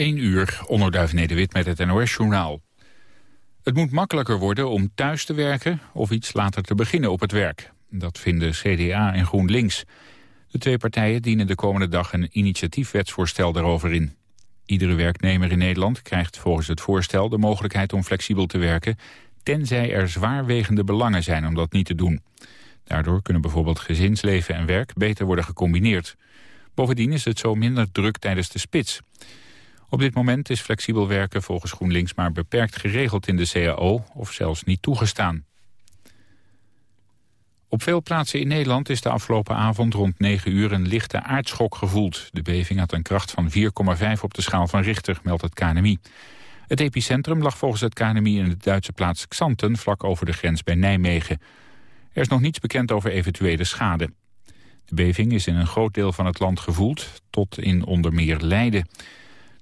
1 uur, onderduif Nederwit met het NOS-journaal. Het moet makkelijker worden om thuis te werken of iets later te beginnen op het werk. Dat vinden CDA en GroenLinks. De twee partijen dienen de komende dag een initiatiefwetsvoorstel daarover in. Iedere werknemer in Nederland krijgt volgens het voorstel de mogelijkheid om flexibel te werken... tenzij er zwaarwegende belangen zijn om dat niet te doen. Daardoor kunnen bijvoorbeeld gezinsleven en werk beter worden gecombineerd. Bovendien is het zo minder druk tijdens de spits. Op dit moment is flexibel werken volgens GroenLinks maar beperkt geregeld in de CAO of zelfs niet toegestaan. Op veel plaatsen in Nederland is de afgelopen avond rond 9 uur een lichte aardschok gevoeld. De beving had een kracht van 4,5 op de schaal van Richter, meldt het KNMI. Het epicentrum lag volgens het KNMI in de Duitse plaats Xanten, vlak over de grens bij Nijmegen. Er is nog niets bekend over eventuele schade. De beving is in een groot deel van het land gevoeld, tot in onder meer Leiden.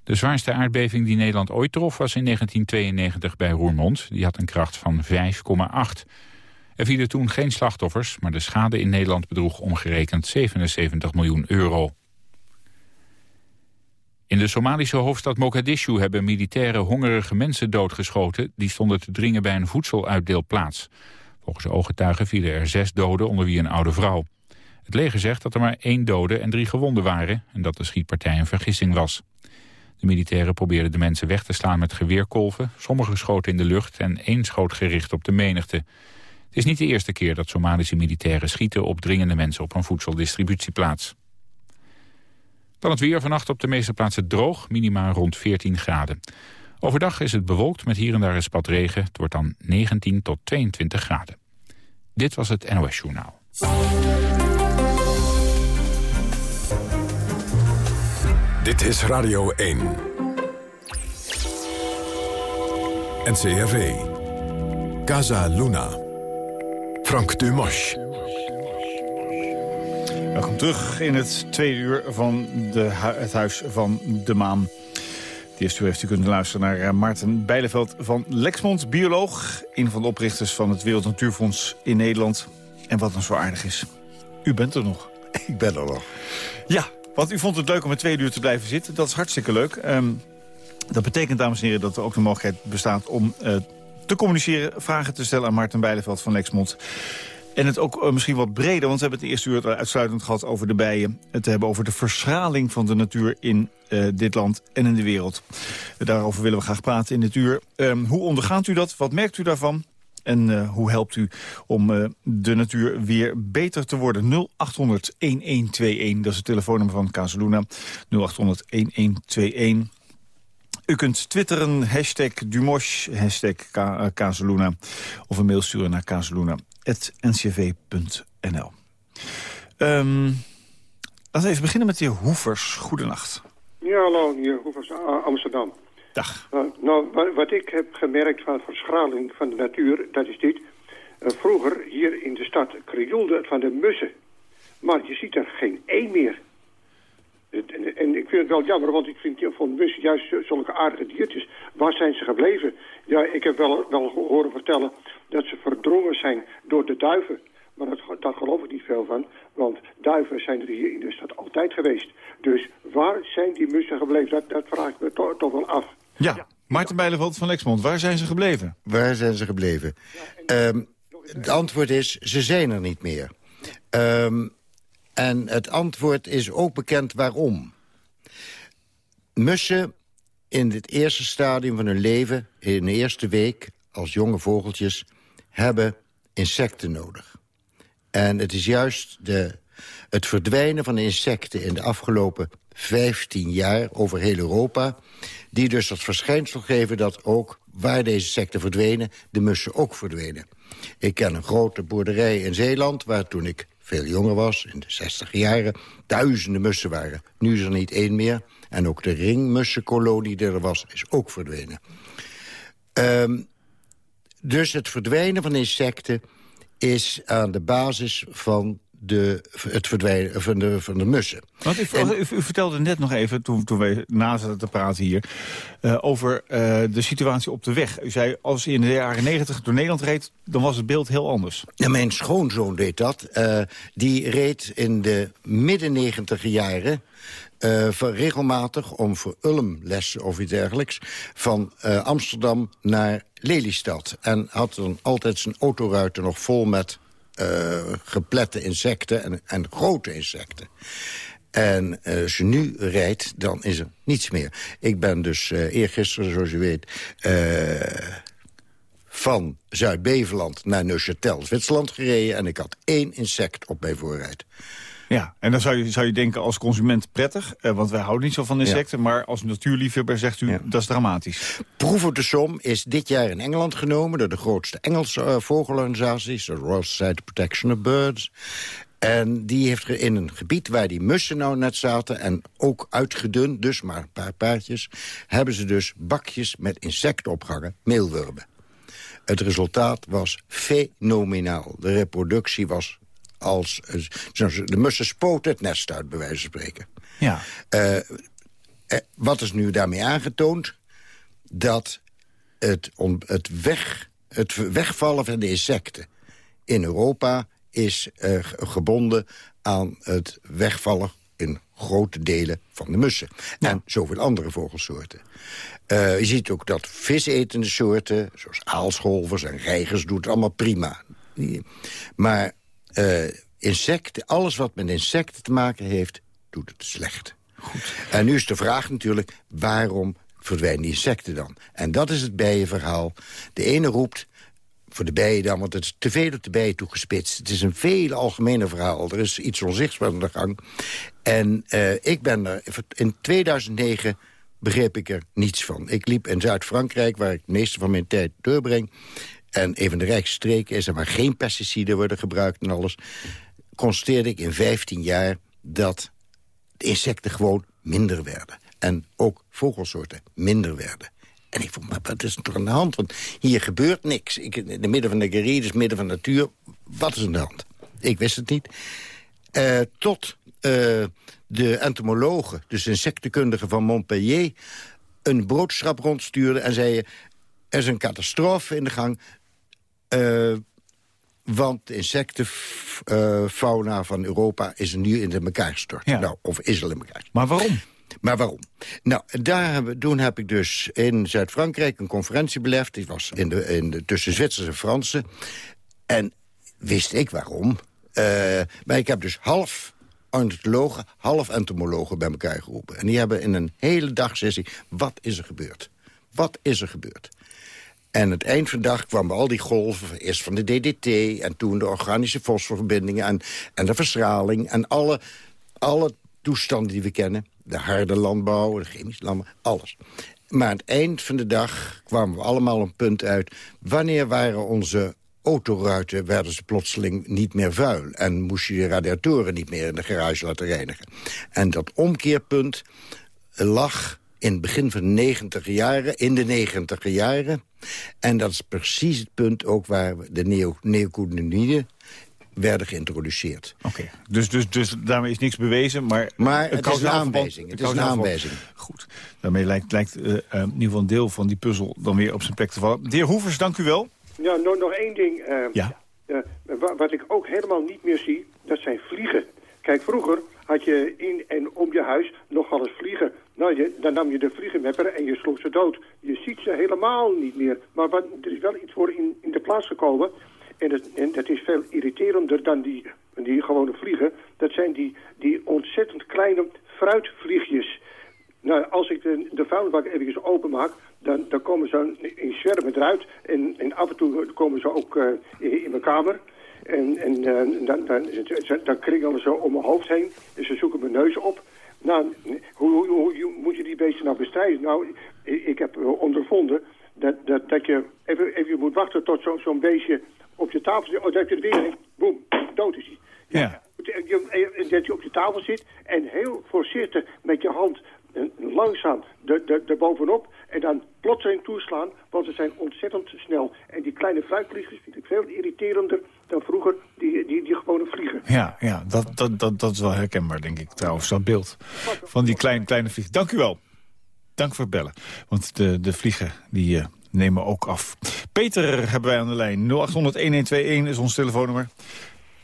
De zwaarste aardbeving die Nederland ooit trof was in 1992 bij Roermond. Die had een kracht van 5,8. Er vielen toen geen slachtoffers, maar de schade in Nederland bedroeg omgerekend 77 miljoen euro. In de Somalische hoofdstad Mogadishu hebben militairen hongerige mensen doodgeschoten... die stonden te dringen bij een voedseluitdeelplaats. Volgens ooggetuigen vielen er zes doden, onder wie een oude vrouw. Het leger zegt dat er maar één dode en drie gewonden waren... en dat de schietpartij een vergissing was. De militairen probeerden de mensen weg te slaan met geweerkolven. Sommigen schoten in de lucht en één schoot gericht op de menigte. Het is niet de eerste keer dat Somalische militairen schieten op dringende mensen op een voedseldistributieplaats. Dan het weer vannacht op de meeste plaatsen droog, minimaal rond 14 graden. Overdag is het bewolkt met hier en daar een spat regen. Het wordt dan 19 tot 22 graden. Dit was het NOS Journaal. Dit is Radio 1. NCRV. Casa Luna. Frank Dumas. Welkom terug in het tweede uur van de, het Huis van de Maan. Het eerste uur heeft u kunnen luisteren naar eh, Maarten Bijleveld van Lexmond, bioloog. Een van de oprichters van het Wereld Natuurfonds in Nederland. En wat dan zo aardig is, u bent er nog. Ik ben er nog. Ja, want u vond het leuk om een tweede uur te blijven zitten. Dat is hartstikke leuk. Ehm, dat betekent, dames en heren, dat er ook de mogelijkheid bestaat om uh, te communiceren... vragen te stellen aan Maarten Bijleveld van Lexmond. En het ook uh, misschien wat breder, want we hebben het eerste uur uitsluitend gehad over de bijen. Het hebben over de verschraling van de natuur in uh, dit land en in de wereld. Daarover willen we graag praten in dit uur. Um, hoe ondergaat u dat? Wat merkt u daarvan? En uh, hoe helpt u om uh, de natuur weer beter te worden? 0800-1121, dat is het telefoonnummer van Casaluna. 0800-1121. U kunt twitteren, hashtag Dumosh, hashtag Casaluna. Of een mail sturen naar casaluna.ncv.nl. Um, laten we even beginnen met de heer Hoevers. Goedenacht. Ja, hallo, heer Hoevers, Amsterdam. Dag. Uh, nou, wat ik heb gemerkt van verschraling van de natuur, dat is dit. Uh, vroeger, hier in de stad, krioelde het van de mussen. Maar je ziet er geen één meer. En, ik vind het wel jammer, want ik vind van mussen juist zulke aardige diertjes. Waar zijn ze gebleven? Ja, ik heb wel, wel horen vertellen dat ze verdrongen zijn door de duiven. Maar dat, daar geloof ik niet veel van, want duiven zijn er hier in de stad altijd geweest. Dus waar zijn die mussen gebleven? Dat, dat vraag ik me to toch wel af. Ja. Maarten Bijleveld van Lexmond, waar zijn ze gebleven? Waar zijn ze gebleven? Um, het antwoord is, ze zijn er niet meer. Um, en het antwoord is ook bekend waarom. Mussen in het eerste stadium van hun leven, in de eerste week... als jonge vogeltjes, hebben insecten nodig. En het is juist de, het verdwijnen van insecten in de afgelopen 15 jaar over heel Europa... die dus het verschijnsel geven dat ook waar deze insecten verdwenen... de mussen ook verdwenen. Ik ken een grote boerderij in Zeeland... waar toen ik veel jonger was, in de 60 jaren... duizenden mussen waren. Nu is er niet één meer. En ook de ringmussenkolonie die er was, is ook verdwenen. Um, dus het verdwijnen van insecten is aan de basis van de, het verdwijnen van de, van de mussen. Want u, en, u, u, vertelde net nog even, toen, toen we na zaten te praten hier... Uh, over uh, de situatie op de weg. U zei, als u in de jaren negentig door Nederland reed... dan was het beeld heel anders. Ja, mijn schoonzoon deed dat. Uh, die reed in de midden negentiger jaren uh, regelmatig om voor Ulmlessen of iets dergelijks... van uh, Amsterdam naar Lelystad. En had dan altijd zijn autoruiten nog vol met geplette insecten en, en grote insecten. En uh, als je nu rijdt, dan is er niets meer. Ik ben dus uh, eergisteren, zoals je weet... Van Zuid-Beveland naar Neuchâtel, Zwitserland gereden... en ik had één insect op mijn voorrijd. Ja, en dan zou je, zou je denken als consument prettig, uh, want wij houden niet zo van insecten... Ja. maar als natuurliefhebber zegt u, ja. dat is dramatisch. Proef op de som is dit jaar in Engeland genomen... door de grootste Engelse uh, vogelorganisaties, de Royal Society Protection of Birds... En die heeft in een gebied waar die mussen nou net zaten... en ook uitgedund, dus maar een paar paardjes... hebben ze dus bakjes met insecten opgehangen, meelwormen. Het resultaat was fenomenaal. De reproductie was als... De mussen spoten het nest uit, bij wijze van spreken. Ja. Uh, wat is nu daarmee aangetoond? Dat het, on, het, weg, het wegvallen van de insecten in Europa is uh, gebonden aan het wegvallen in grote delen van de mussen. Ja. En zoveel andere vogelsoorten. Uh, je ziet ook dat visetende soorten, zoals aalscholvers en reigers, doet het allemaal prima. Maar uh, insecten, alles wat met insecten te maken heeft, doet het slecht. Goed. En nu is de vraag natuurlijk, waarom verdwijnen die insecten dan? En dat is het bijenverhaal. De ene roept, voor de bijen dan, want het is te veel op de bijen toegespitst. Het is een veel algemener verhaal. Er is iets onzichtbaars aan de gang. En uh, ik ben er... In 2009 begreep ik er niets van. Ik liep in Zuid-Frankrijk, waar ik het meeste van mijn tijd doorbreng... en een van de rijkste streken is en waar geen pesticiden worden gebruikt en alles... constateerde ik in 15 jaar dat de insecten gewoon minder werden. En ook vogelsoorten minder werden. En ik vond, maar wat is er aan de hand? Want hier gebeurt niks. Ik, in het midden van de guerrilla, dus midden van de natuur. Wat is er aan de hand? Ik wist het niet. Uh, tot uh, de entomologen, dus insectenkundigen van Montpellier... een boodschap rondstuurde en zeiden... er is een catastrofe in de gang... Uh, want de insectenfauna van Europa is nu in elkaar gestort. Ja. Nou, of is al in elkaar gestort. Maar waarom? Maar waarom? Nou, daar hebben, toen heb ik dus in Zuid-Frankrijk een conferentie belegd. Die was in de, in de, tussen Zwitsers en Fransen. En wist ik waarom. Uh, maar ik heb dus half ornithologen, half entomologen bij elkaar geroepen. En die hebben in een hele dagsessie... wat is er gebeurd? Wat is er gebeurd? En het eind van de dag kwamen al die golven, eerst van de DDT... en toen de organische fosforverbindingen en, en de verstraling... en alle, alle toestanden die we kennen. De harde landbouw, de chemische landbouw, alles. Maar aan het eind van de dag kwamen we allemaal een punt uit... wanneer waren onze autoruiten, werden ze plotseling niet meer vuil... en moest je de radiatoren niet meer in de garage laten reinigen. En dat omkeerpunt lag in het begin van de negentiger jaren, in de negentiger jaren. En dat is precies het punt ook waar de neo werden geïntroduceerd. Oké, okay. dus, dus, dus daarmee is niks bewezen, maar... Maar het is een aanwijzing. Het is een aanwijzing. Goed, daarmee lijkt, lijkt uh, uh, in ieder geval een deel van die puzzel dan weer op zijn plek te vallen. De heer Hoevers, dank u wel. Ja, nog, nog één ding. Uh, ja. wat ik ook helemaal niet meer zie, dat zijn vliegen. Kijk, vroeger had je in en om je huis nogal eens vliegen. Nou, dan nam je de vliegenmepper en je sloeg ze dood. Je ziet ze helemaal niet meer. Maar wat, er is wel iets voor in, in de plaats gekomen... En dat, en dat, is veel irriterender dan die, die gewone vliegen. Dat zijn die, die ontzettend kleine fruitvliegjes. Nou, als ik de, de vuilbak even openmaak, dan, dan komen ze in zwermen eruit. En, en af en toe komen ze ook uh, in, mijn kamer. En, en uh, dan, dan, dan kringelen ze om mijn hoofd heen. En ze zoeken mijn neus op. Nou, hoe, hoe, hoe, moet je die beesten nou bestrijden? Nou, ik, ik heb ondervonden dat, dat, dat je even, even moet wachten tot zo'n zo beestje op je tafel zit. Oh, daar heb je er weer een. Boom, dood is hij. Ja. Dat je op je tafel zit en heel voorzichtig met je hand langzaam erbovenop en dan plotseling toeslaan, want ze zijn ontzettend snel. En die kleine fruitvliegers vind ik veel irriterender dan vroeger die, die, die gewone vliegen. Ja, ja dat, dat, dat, dat is wel herkenbaar, denk ik trouwens, dat beeld van die kleine, kleine vliegen. Dank u wel. Dank voor het bellen. Want de, de vliegen die uh, nemen ook af. Peter hebben wij aan de lijn. 0800-1121 is ons telefoonnummer.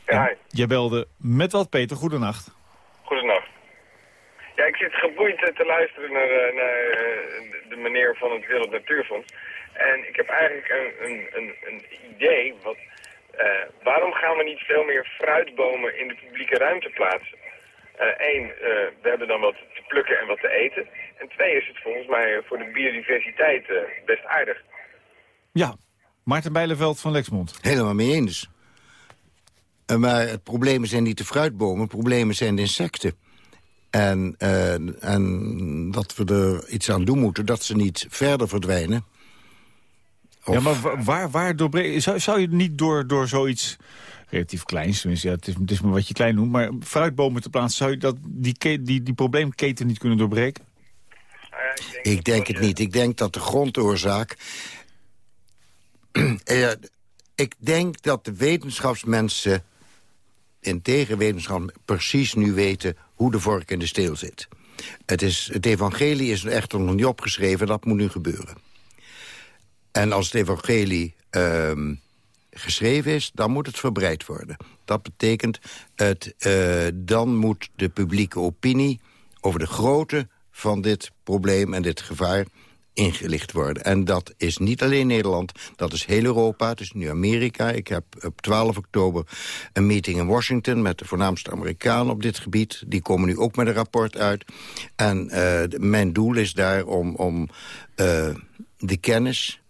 Ja, jij belde met wat, Peter? Goedenacht. Goedenacht. Ja, ik zit geboeid te luisteren naar, naar de meneer van het Wereld Natuurfonds. En ik heb eigenlijk een, een, een, een idee. Wat, waarom gaan we niet veel meer fruitbomen in de publieke ruimte plaatsen? Eén, we hebben dan wat te plukken en wat te eten. En twee is het volgens mij voor de biodiversiteit best aardig. Ja, Maarten Bijleveld van Lexmond. Helemaal mee eens. Maar het probleem zijn niet de fruitbomen, het probleem zijn de insecten. En, uh, en dat we er iets aan doen moeten, dat ze niet verder verdwijnen. Ja, maar waar, waar doorbreken... Zou, zou je niet door, door zoiets relatief kleins, tenminste, ja, het, is, het is maar wat je klein noemt... maar fruitbomen te plaatsen, zou je dat, die, die, die probleemketen niet kunnen doorbreken? ik denk, ik denk het niet. Ik denk dat de grondoorzaak uh, ik denk dat de wetenschapsmensen in tegenwetenschap precies nu weten hoe de vork in de steel zit. Het, is, het evangelie is echter nog niet opgeschreven, dat moet nu gebeuren. En als het evangelie uh, geschreven is, dan moet het verbreid worden. Dat betekent, het, uh, dan moet de publieke opinie over de grootte van dit probleem en dit gevaar ingelicht worden. En dat is niet alleen Nederland, dat is heel Europa, het is nu Amerika. Ik heb op 12 oktober een meeting in Washington... met de voornaamste Amerikanen op dit gebied. Die komen nu ook met een rapport uit. En uh, mijn doel is daar om, om uh, de kennis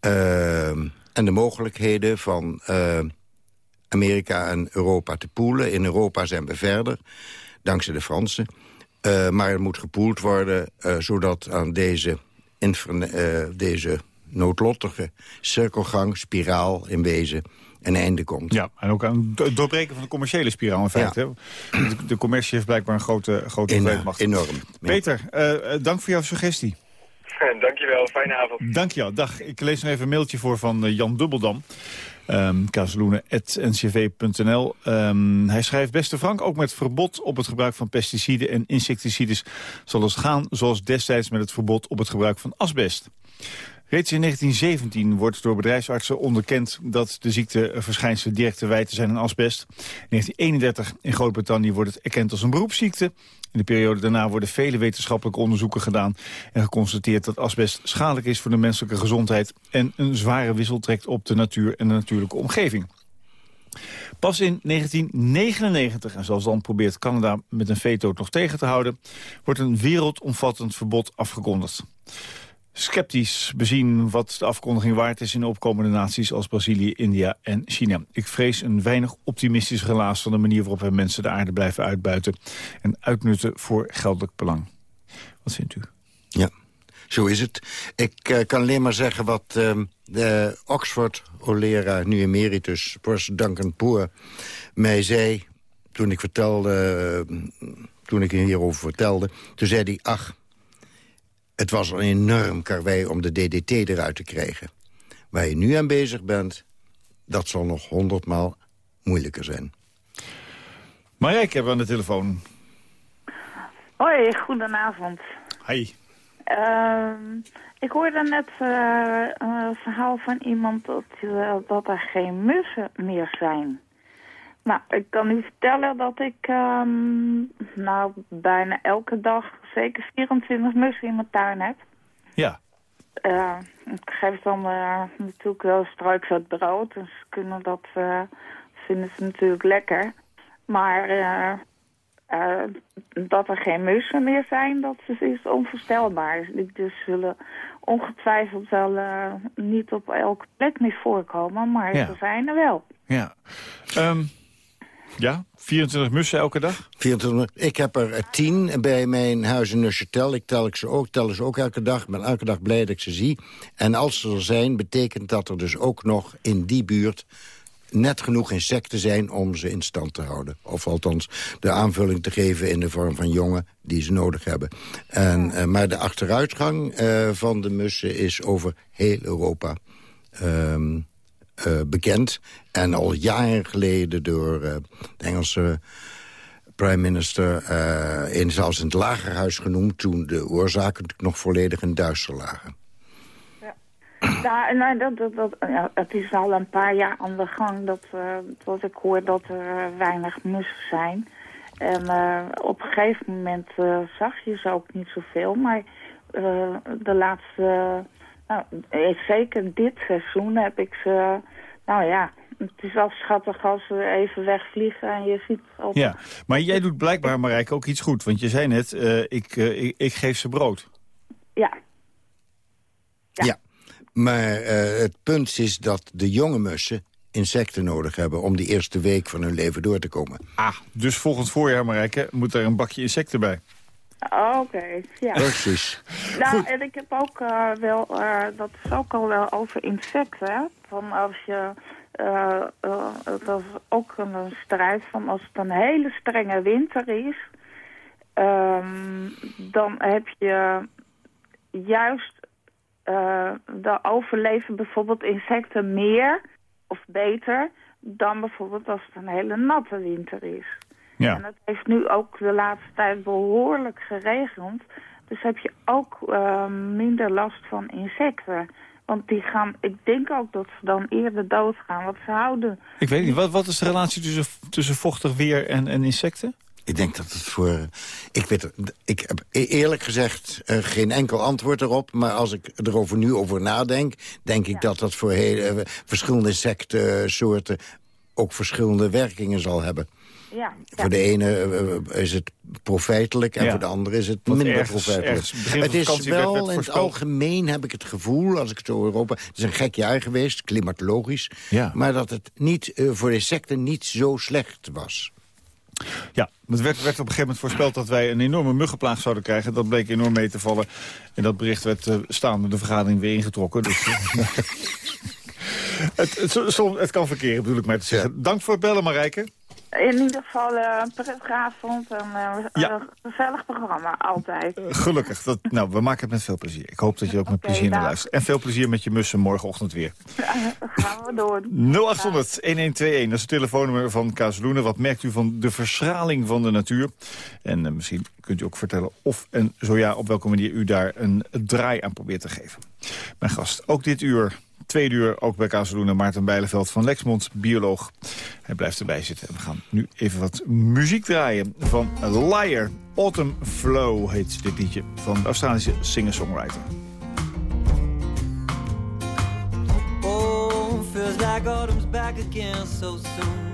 en de mogelijkheden van Amerika en Europa te poelen. In Europa zijn we verder, dankzij de Fransen... Uh, maar er moet gepoeld worden, uh, zodat aan deze uh, deze noodlottige cirkelgang, spiraal in wezen een einde komt. Ja, en ook aan het doorbreken van de commerciële spiraal in feite. De, de, commercie heeft blijkbaar een grote, grote in, Enorm. Peter, uh, dank voor jouw suggestie. Dankjewel, fijne avond. Dankjewel, dag. Ik lees nog even een mailtje voor van Jan Dubbeldam. Um, Um, hij schrijft, beste Frank, ook met verbod op het gebruik van pesticiden en insecticides zal het gaan zoals destijds met het verbod op het gebruik van asbest. Reeds in 1917 wordt door bedrijfsartsen onderkend dat de ziekteverschijnselen direct te wijten zijn aan asbest. In 1931 in Groot-Brittannië wordt het erkend als een beroepsziekte. In de periode daarna worden vele wetenschappelijke onderzoeken gedaan en geconstateerd dat asbest schadelijk is voor de menselijke gezondheid en een zware wissel trekt op de natuur en de natuurlijke omgeving. Pas in 1999, en zelfs dan probeert Canada met een veto nog tegen te houden... wordt een wereldomvattend verbod afgekondigd sceptisch bezien wat de afkondiging waard is in opkomende naties als Brazilië, India en China. Ik vrees een weinig optimistisch relaas van de manier waarop we mensen de aarde blijven uitbuiten en uitnutten voor geldelijk belang. Wat vindt u? Ja, zo is het. Ik uh, kan alleen maar zeggen wat uh, de Oxford-leraar, nu emeritus, professor Duncan mij zei toen ik vertelde, uh, toen ik hierover vertelde. Toen zei hij, ach, het was een enorm karwei om de DDT eruit te krijgen. Waar je nu aan bezig bent, dat zal nog honderdmaal moeilijker zijn. Marijke hebben we aan de telefoon. Hoi, goedenavond. Hi. Uh, ik hoorde net uh, een verhaal van iemand dat, uh, dat er geen mussen meer zijn. Nou, ik kan u vertellen dat ik um, nou, bijna elke dag zeker 24 mussen in mijn tuin heb. Ja. Uh, ik geef dan uh, natuurlijk wel struikzat brood. Dus kunnen dat, uh, vinden ze natuurlijk lekker. Maar dat er geen mussen meer zijn, dat is onvoorstelbaar. Dus zullen ongetwijfeld wel niet op elke plek meer voorkomen, maar ja. ze zijn er wel. Ja. Um, ja, 24 mussen elke dag? 24, ik heb er 10 bij mijn huis in Neuchâtel. Ik tel ik ze ook, tel ze ook elke dag. Ik ben elke dag blij dat ik ze zie. En als ze er zijn, betekent dat er dus ook nog in die buurt net genoeg insecten zijn om ze in stand te houden. Of althans de aanvulling te geven in de vorm van jongen die ze nodig hebben. En, uh, maar de achteruitgang uh, van de mussen is over heel Europa. Um, uh, bekend. En al jaren geleden door uh, de Engelse prime minister... Uh, in, zelfs in het lagerhuis genoemd... toen de oorzaken nog volledig in duister lagen. Ja, nou, dat, dat, dat, ja, het is al een paar jaar aan de gang dat, dat ik hoor dat er weinig mussen zijn. En op een gegeven moment zag je ze ook niet zoveel. Maar de laatste, nou, zeker dit seizoen heb ik ze, nou ja, het is al schattig als ze even wegvliegen en je ziet... Op... Ja, maar jij doet blijkbaar, Marijke, ook iets goed. Want je zei net, ik, ik, ik geef ze brood. Ja. Ja, ja. maar het punt is dat de jonge mussen insecten nodig hebben... om die eerste week van hun leven door te komen. Ah, dus volgend voorjaar, Marijke, moet er een bakje insecten bij. Oké, ja. Precies. Nou, Goed. en ik heb ook uh, wel, uh, dat is ook al wel over insecten. Van als je, uh, dat is ook een strijd van als het een hele strenge winter is, um, dan heb je juist, de overleven bijvoorbeeld insecten meer of beter dan bijvoorbeeld als het een hele natte winter is. Ja. En dat heeft nu ook de laatste tijd behoorlijk geregend. Dus heb je ook uh, minder last van insecten. Want die gaan, ik denk ook dat ze dan eerder doodgaan. Want ze houden... Ik weet niet, wat, wat is de relatie tussen, tussen vochtig weer en, en insecten? Ik denk dat het voor... Ik, weet, ik heb eerlijk gezegd uh, geen enkel antwoord erop. Maar als ik erover nu over nadenk... denk ik dat dat voor hele, uh, verschillende insectensoorten... ook verschillende werkingen zal hebben. Ja, voor de ene uh, is het profijtelijk en Ja. voor de andere is het minder ergens- profijtelijk. ergens het is werd- wel werd in het algemeen heb ik het gevoel, als ik het zo Europa... Het is een gek jaar geweest, klimatologisch. Ja. Maar dat het niet, eh, voor insecten niet zo slecht was. Ja, het werd, werd op een gegeven moment voorspeld dat wij een enorme muggenplaag zouden krijgen. Dat bleek enorm mee te vallen. En dat bericht werd eh, staande de vergadering weer ingetrokken. Dus, eh, het, het, het kan verkeren, bedoel ik maar te zeggen. Dank voor het bellen, Marijke. In ieder geval eh, een prettige avond en eh, Ja. een gezellig programma, altijd. Eh, Gelukkig. Dat, nou, we maken het met veel plezier. Ik hoop dat je ook met plezier naar luistert. En veel plezier met je mussen morgenochtend weer. gaan we door. 0800-1121, dat is het telefoonnummer van Kazeloenen. Wat merkt u van de verschraling van de natuur? En misschien kunt u ook vertellen of en zo ja, op welke manier u daar een draai aan probeert te geven. Mijn gast, ook dit uur, tweede uur, ook bij Kazeloenen, Maarten Bijleveld van Lexmond, bioloog. Hij blijft erbij zitten. En we gaan nu even wat muziek draaien van Liar. Autumn Flow heet dit liedje van de Australische singer-songwriter. Oh, feels like autumn's back again so soon.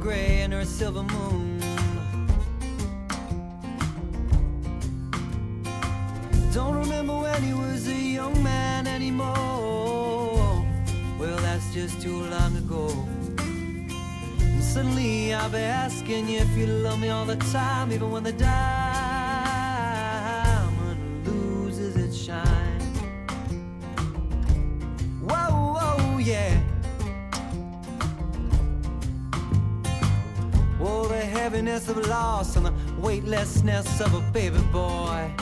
Gray her silver moon. Don't remember when he was a young man anymore. Well, that's just too long ago. And suddenly I'll be asking you if you love me all the time, even when the diamond loses its shine. Whoa, whoa, yeah. Oh, the heaviness of loss and the weightlessness of a baby boy.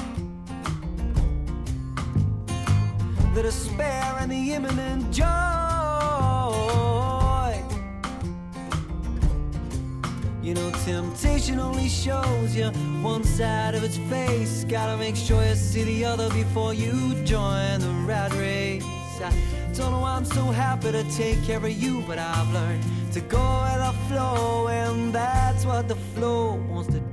The despair and the imminent joy. You know, temptation only shows you one side of its face. Gotta make sure you see the other before you join the rat race. I don't know why I'm so happy to take care of you, but I've learned to go with the flow, and that's what the flow wants to do.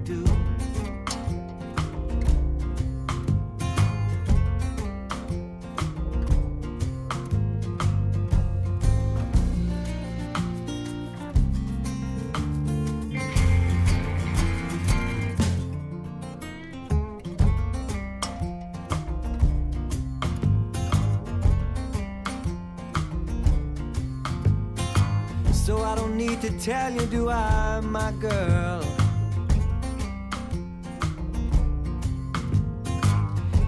Tell you, do I, my girl?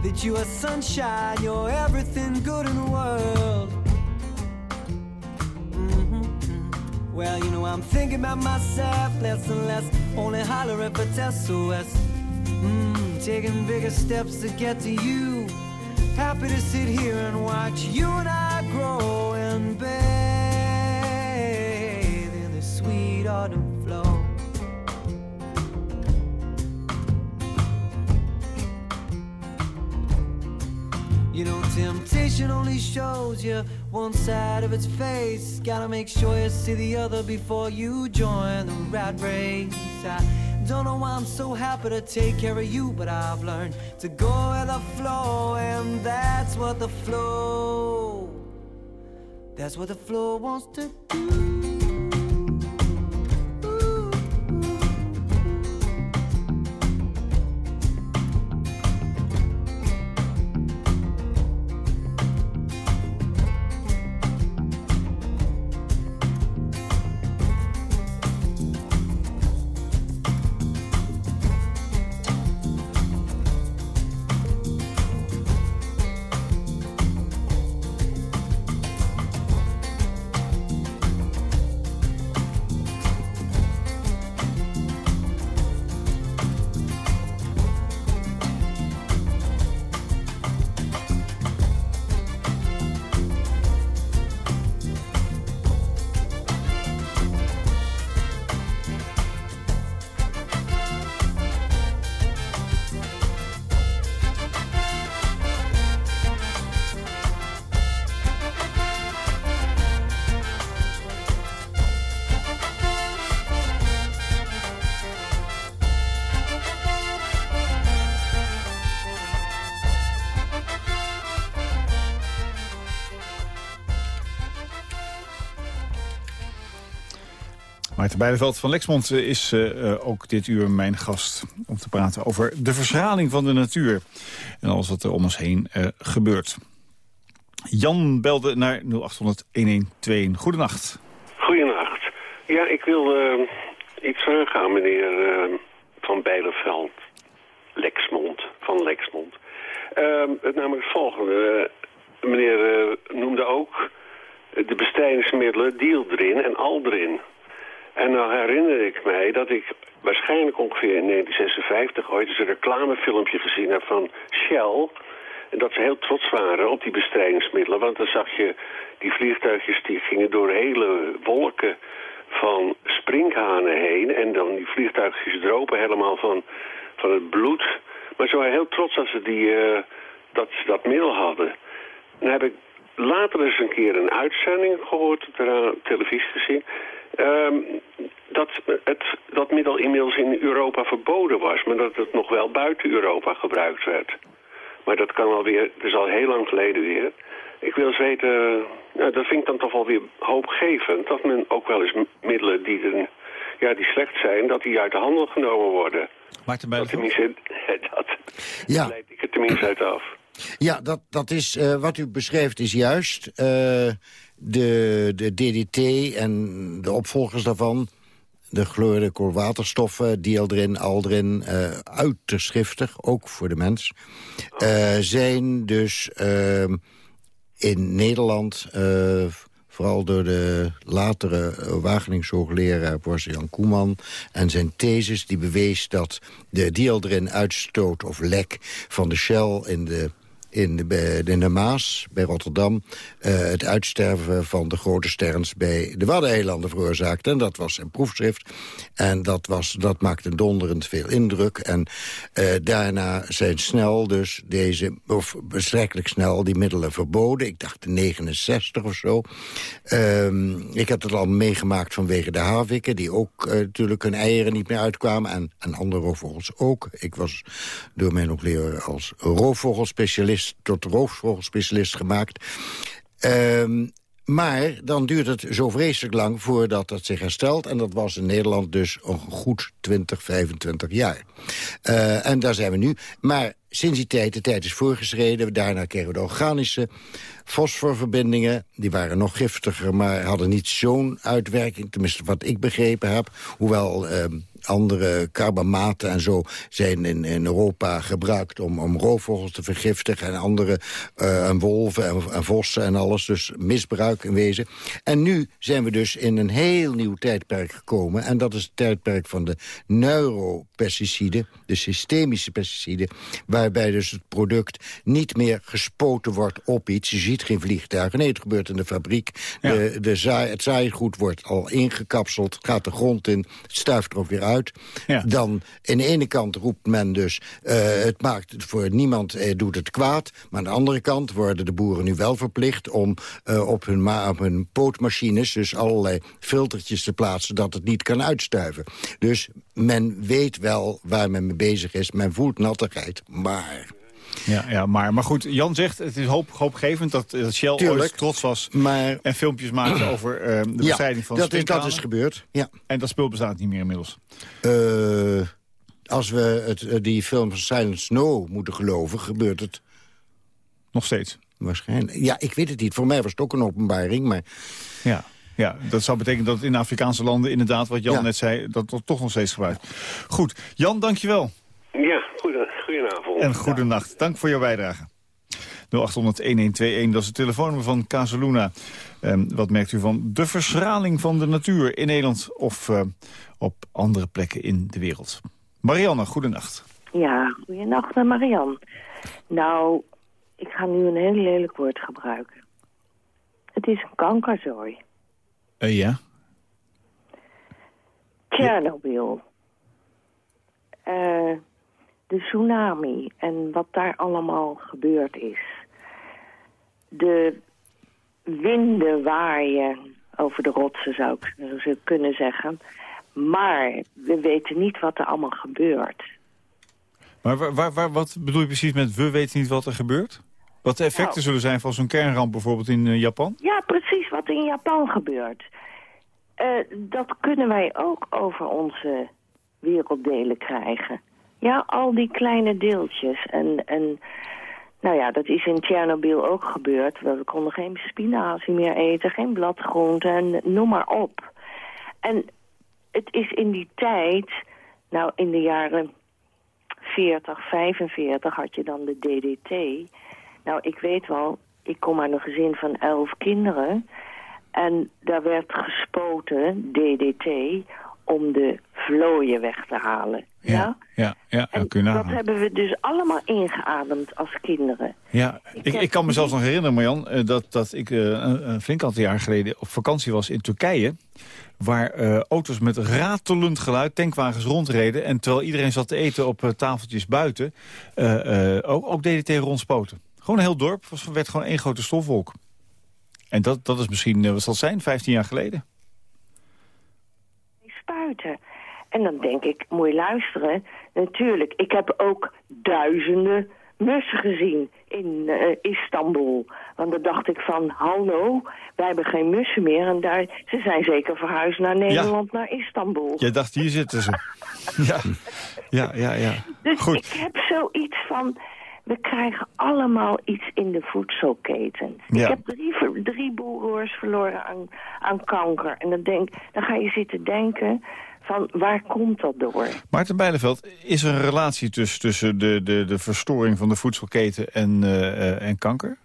That you are sunshine, you're everything good in the world. Mm -hmm. Well, you know, I'm thinking about myself less and less, only hollering for SOS. Mm, taking bigger steps to get to you. Happy to sit here and watch you and I grow shows you one side of its face. Gotta make sure you see the other before you join the rat race. I don't know why I'm so happy to take care of you, but I've learned to go with the flow, and that's what the flow. That's what the flow wants to do. Beideveld van Lexmond eh, is uh, ook dit uur mijn gast... om te praten over de verschraling van de natuur. En alles wat er om ons heen uh, gebeurt. Jan belde naar 0800-1121. Goedenacht. Goedenacht. Ja, ik wil iets vragen aan meneer Van Bijleveld. Lexmond, van Lexmond. Ehm, het namelijk het volgende. meneer noemde ook de bestrijdingsmiddelen dieldrin en aldrin... En dan herinner ik mij dat ik waarschijnlijk ongeveer in 1956 ooit een reclamefilmpje gezien heb van Shell. En dat ze heel trots waren op die bestrijdingsmiddelen. Want dan zag je die vliegtuigjes die gingen door hele wolken van springhanen heen. En dan die vliegtuigjes dropen helemaal van, van het bloed. Maar ze waren heel trots als ze die, uh, dat, dat middel hadden. Dan heb ik later eens een keer een uitzending gehoord op televisie gezien. Um, dat het, dat middel inmiddels in Europa verboden was, maar dat het nog wel buiten Europa gebruikt werd. Maar dat kan alweer, dat is al heel lang geleden weer. Ik wil eens weten, nou, dat vind ik dan toch wel weer hoopgevend, dat men ook wel eens middelen die, ja, die slecht zijn, dat die uit de handel genomen worden. Maarten bij tenminste, dat ja. leid ik er tenminste uit af. Ja, dat, dat is, uh, wat u beschrijft is juist. Uh, de, de DDT en de opvolgers daarvan... de chlorische koolwaterstoffen, dieldrin, aldrin, uh, uiterst giftig, ook voor de mens... Zijn dus in Nederland, vooral door de latere Wageningse hoogleraar Jan Koeman... en zijn thesis die bewees dat de dieldrin uitstoot of lek van de Shell in de in de, in de Maas bij Rotterdam... Uh, het uitsterven van de grote sterns bij de Waddeneilanden veroorzaakte. En dat was een proefschrift. En dat, was, dat maakte donderend veel indruk. En uh, daarna zijn snel dus deze, of betrekkelijk snel, die middelen verboden. Ik dacht de 69 of zo. Uh, ik heb het al meegemaakt vanwege de haviken... die ook uh, natuurlijk hun eieren niet meer uitkwamen. En, en andere roofvogels ook. Ik was door mijn hoogleraar als roofvogelspecialist tot roofvogelspecialist gemaakt. Um, maar dan duurt het zo vreselijk lang voordat dat zich herstelt. En dat was in Nederland dus een goed 20, 25 jaar. Uh, en daar zijn we nu. Maar sinds die tijd, de tijd is voorgeschreden. Daarna kregen we de organische fosforverbindingen. Die waren nog giftiger, maar hadden niet zo'n uitwerking. Tenminste, wat ik begrepen heb. Hoewel... Uh, andere carbamaten en zo zijn in, in Europa gebruikt om, om roofvogels te vergiftigen... en andere uh, en wolven en, en, vossen en alles, dus misbruik in wezen. En nu zijn we dus in een heel nieuw tijdperk gekomen... en dat is het tijdperk van de neuropesticiden, de systemische pesticiden... waarbij dus het product niet meer gespoten wordt op iets. Je ziet geen vliegtuigen, nee, het gebeurt in de fabriek. De, de zaai, het zaaigoed wordt al ingekapseld, gaat de grond in, het stuift er ook weer uit uit. Ja. Dan, in de ene kant roept men dus... eh, het maakt voor niemand eh, doet het kwaad. Maar aan de andere kant worden de boeren nu wel verplicht... om eh, op, hun op hun pootmachines dus allerlei filtertjes te plaatsen... dat het niet kan uitstuiven. Dus men weet wel waar men mee bezig is. Men voelt nattigheid, maar... Ja, ja maar, maar goed, Jan zegt, het is hoop, hoopgevend dat, dat Shell Tuurlijk. ooit trots was... maar en filmpjes maakte over eh, de ja, bestrijding van dat is, dat is gebeurd. Ja. En dat spul bestaat niet meer inmiddels. Eh, als we het, eh, die film van Silent Snow moeten geloven, gebeurt het Nog steeds. waarschijnlijk. Ja, ik weet het niet. Voor mij was het ook een openbaring, maar... Ja. Ja, dat zou betekenen dat in Afrikaanse landen inderdaad, wat Jan Ja. net zei, dat dat toch nog steeds gebruikt. Goed, Jan, dankjewel. Ja. En goedenacht. Dank voor jouw bijdrage. 0800-1121, dat is het telefoonnummer van Casaluna. Ehm, wat merkt u van de verschraling van de natuur in Nederland... of eh, op andere plekken in de wereld? Marianne, goedenacht. Ja, goeienacht naar Marian. Nou, ik ga nu een heel lelijk woord gebruiken. Het is een kankerzooi. Eh, ja? Tsjernobyl. Eh, de tsunami en wat daar allemaal gebeurd is. De winden waaien over de rotsen, zou ik kunnen zeggen. Maar we weten niet wat er allemaal gebeurt. Maar waar, waar, waar- wat bedoel je precies met we weten niet wat er gebeurt? Wat de effecten Nou. zullen zijn van zo'n kernramp bijvoorbeeld in eh, Japan? Ja, precies wat in Japan gebeurt. Eh, dat kunnen wij ook over onze werelddelen krijgen. Ja, al die kleine deeltjes. En, en nou ja, dat is in Tsjernobyl ook gebeurd. We konden geen spinazie meer eten, geen bladgroenten en noem maar op. En het is in die tijd, nou in de jaren 40, 45 had je dan de DDT. Nou, ik weet wel, ik kom uit een gezin van elf kinderen. En daar werd gespoten, DDT, om de vlooien weg te halen. Ja? ja, ja, En ja dat nagaan. hebben we dus allemaal ingeademd als kinderen. Ja, ik, ik kan me zelfs nog herinneren, Marjan, eh, dat, dat ik eh, een, flink aantal jaar geleden op vakantie was in Turkije. Waar eh, auto's met ratelend geluid, tankwagens rondreden. En terwijl iedereen zat te eten op tafeltjes buiten, eh, ook, ook DDT rondspoten. Gewoon een heel dorp, was, werd gewoon één grote stofwolk. En dat, dat is misschien, wat zal het zijn, 15 jaar geleden. En dan denk ik, moet je luisteren. Natuurlijk, ik heb ook duizenden mussen gezien in eh, Istanbul. Want dan dacht ik van, hallo, wij hebben geen mussen meer. En daar, ze zijn zeker verhuisd naar Nederland, naar Istanbul. Jij dacht, hier zitten ze. ja, ja, ja. ja. Dus Goed. ik heb zoiets van... We krijgen allemaal iets in de voedselketen. Ja. Ik heb drie, drie broers verloren aan, aan kanker. En dan, denk, dan ga je zitten denken van waar komt dat door? Maarten Bijleveld, is er een relatie tussen, tussen de, de, de verstoring van de voedselketen en, eh, eh, en kanker?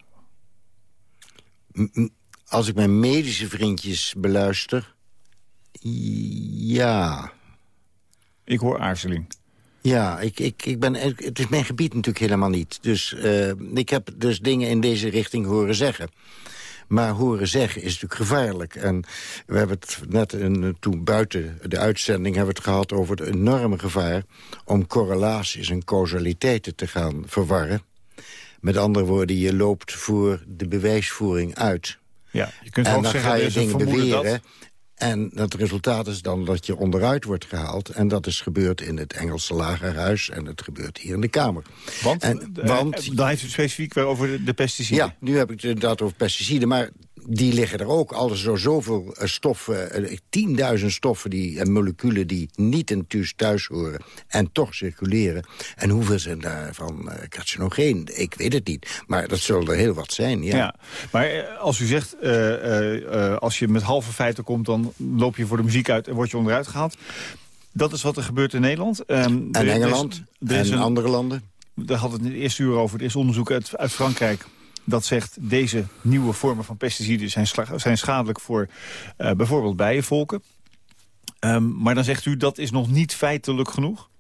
Als ik mijn medische vriendjes beluister... Ja... Ik hoor aarzeling. Ja, ik, ik, ik ben, het is mijn gebied natuurlijk helemaal niet. Dus eh, ik heb dus dingen in deze richting horen zeggen. Maar horen zeggen is natuurlijk gevaarlijk. En we hebben het net in, toen buiten de uitzending hebben we het gehad over het enorme gevaar... om correlaties en causaliteiten te gaan verwarren. Met andere woorden, je loopt voor de bewijsvoering uit. Ja, je kunt en ook dan zeggen, ga je dingen beweren. dat... En het resultaat is dan dat je onderuit wordt gehaald. En dat is gebeurd in het Engelse lagerhuis. En het gebeurt hier in de Kamer. Want, En, eh, want dan heeft u specifiek over de, de pesticiden. ja, nu heb ik het inderdaad over pesticiden. Maar die liggen er ook. Alles zo zoveel eh, stoffen, eh, 10.000 stoffen die, en moleculen die niet in thuis, thuis horen. En toch circuleren. En hoeveel zijn daarvan uh, carcinogeen? Ik weet het niet. Maar dat zullen er heel wat zijn, ja. Ja, maar eh, als u zegt, eh, eh, eh, als je met halve feiten komt... dan loop je voor de muziek uit en word je onderuit gehaald. Dat is wat er gebeurt in Nederland. Ehm, er- En er is- Engeland er is en een- andere landen. Daar had het in het eerste uur over. Er is onderzoek uit, uit Frankrijk dat zegt... deze nieuwe vormen van pesticiden zijn, zijn schadelijk voor eh, bijvoorbeeld bijenvolken. Ehm, maar dan zegt u, dat is nog niet feitelijk genoeg?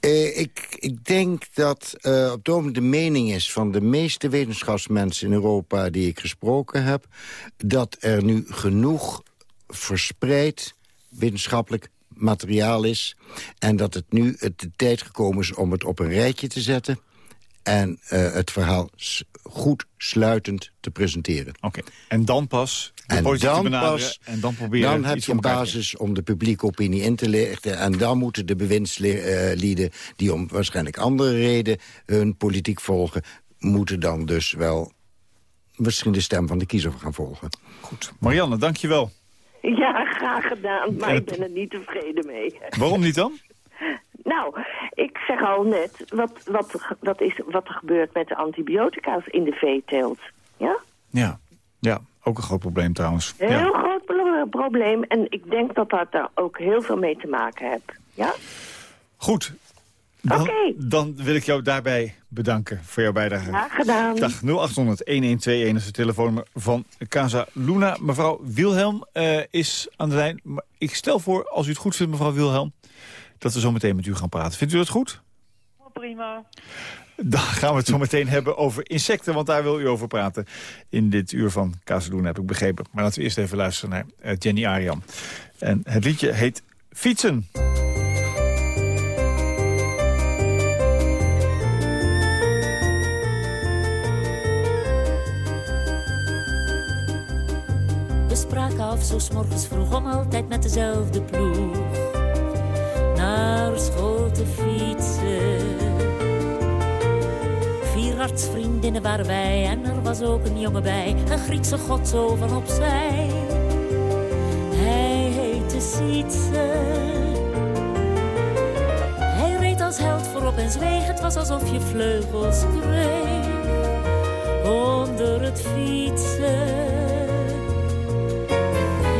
Eh, ik, ik denk dat eh, op het ogenblik de mening is van de meeste wetenschapsmensen in Europa die ik gesproken heb, dat er nu genoeg verspreid wetenschappelijk materiaal is. En dat het nu de tijd gekomen is om het op een rijtje te zetten en uh, het verhaal goed sluitend te presenteren. Oké, en dan pas de en politiek dan te benaderen pas, en dan proberen Dan heb je een basis om de publieke opinie in te lichten... en dan moeten de bewindslieden, die om waarschijnlijk andere reden... hun politiek volgen, moeten dan dus wel misschien de stem van de kiezer gaan volgen. Goed. Marianne, dankjewel. Ja, graag gedaan, maar ik ben er niet tevreden mee. Waarom niet dan? Nou, ik zeg al net, wat, wat, wat, is, wat er gebeurt met de antibiotica's in de veeteelt. Ja? Ja, ja ook een groot probleem trouwens. Heel ja. groot probleem en ik denk dat dat daar ook heel veel mee te maken heeft. Ja? Goed. Dan, Oké. dan wil ik jou daarbij bedanken voor jouw bijdrage. Graag gedaan. Dag 0800-1121 is het telefoonnummer van Casa Luna. Mevrouw Wilhelm uh, is aan de lijn. Maar ik stel voor, als u het goed vindt, mevrouw Wilhelm... dat we zo meteen met u gaan praten. Vindt u dat goed? Prima. Dan gaan we het zo meteen hebben over insecten, want daar wil u over praten. In dit uur van Kazeloen heb ik begrepen. Maar laten we eerst even luisteren naar uh, Jenny Arian. En het liedje heet Fietsen. We spraken af zo 's morgens vroeg om altijd met dezelfde ploeg naar school te fietsen. Vier artsvriendinnen waren wij en er was ook een jongen bij, een Griekse god zo van opzij. Hij heette Sietse. Hij reed als held voorop en zweeg, het was alsof je vleugels kreeg onder het fietsen.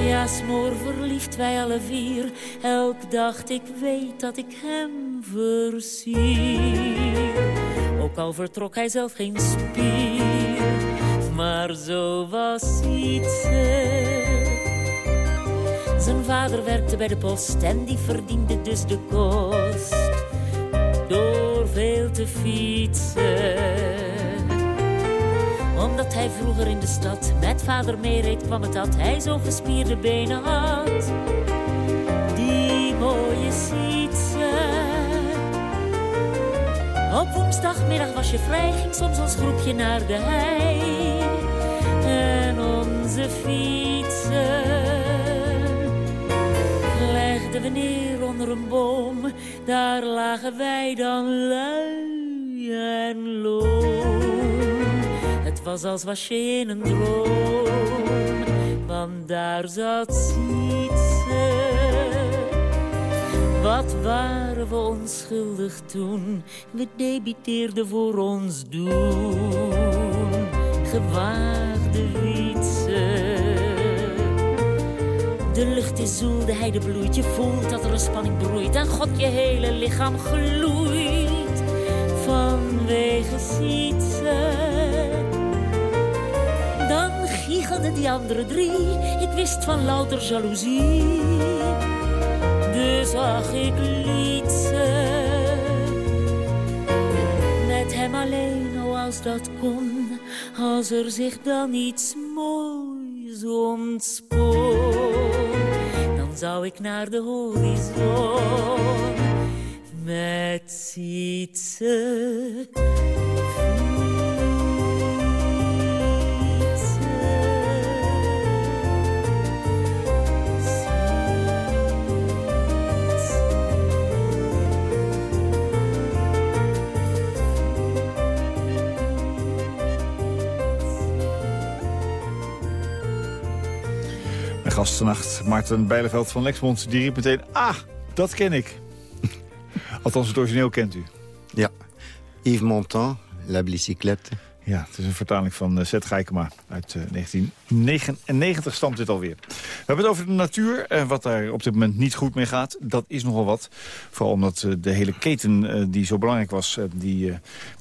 Ja, smoor verliefd wij alle vier. Elk dacht ik weet dat ik hem versier. Ook al vertrok hij zelf geen spier. Maar zo was iets. Zijn vader werkte bij de post en die verdiende dus de kost. Door veel te fietsen omdat hij vroeger in de stad met vader meereed, kwam het dat hij zo gespierde benen had. Die mooie fietsen. Op woensdagmiddag was je vrij, ging soms als groepje naar de hei. En onze fietsen legden we neer onder een boom. Daar lagen wij dan lui en loom. Was als was je in een droom, want daar zat Sietse. Wat waren we onschuldig toen, we debiteerden voor ons doen. Gewaagde fietsen. De lucht is zoel, de heide bloeit, je voelt dat er een spanning broeit. En god, je hele lichaam gloeit vanwege Sietse giegelden die andere drie. Ik wist van louter jaloezie. Dus ach, ik liet. Met hem alleen, oh als dat kon. Als er zich dan iets moois ontspoor. Dan zou ik naar de horizon. Met Sietse Maarten Bijleveld van Lexmond, die riep meteen... Ah, dat ken ik. Althans, het origineel kent u. Ja. Yves Montand, La Bicyclette. Ja, het is een vertaling van uh, Zet Geikema. Uit uh, 1999 stamt dit alweer. We hebben het over de natuur. en wat daar op dit moment niet goed mee gaat, dat is nogal wat. Vooral omdat de hele keten die zo belangrijk was... die,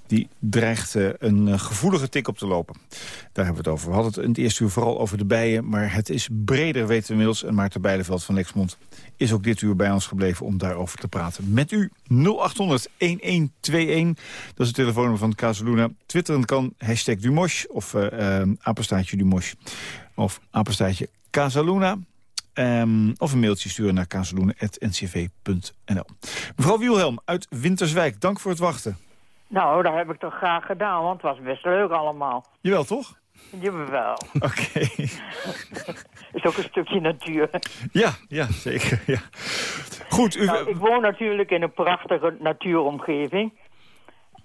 die dreigt een gevoelige tik op te lopen. Daar hebben we het over. We hadden het in het eerste uur vooral over de bijen... maar het is breder, weten we inmiddels. En Maarten Bijleveld van Lexmond is ook dit uur bij ons gebleven... om daarover te praten. Met u 0800-1121. Dat is het telefoonnummer van Casaluna. Twitteren kan hashtag Dumosh of uh, apenstaartje Dumosh. Of apenstaartje Casaluna. Ehm, of een mailtje sturen naar kazeloenen.ncv.nl. Mevrouw Wielhelm uit Winterswijk, dank voor het wachten. Nou, dat heb ik toch graag gedaan, want het was best leuk allemaal. Jawel, toch? Jawel. Oké. is ook een stukje natuur. Ja, ja, zeker. Ja. Goed. U... Nou, ik woon natuurlijk in een prachtige natuuromgeving.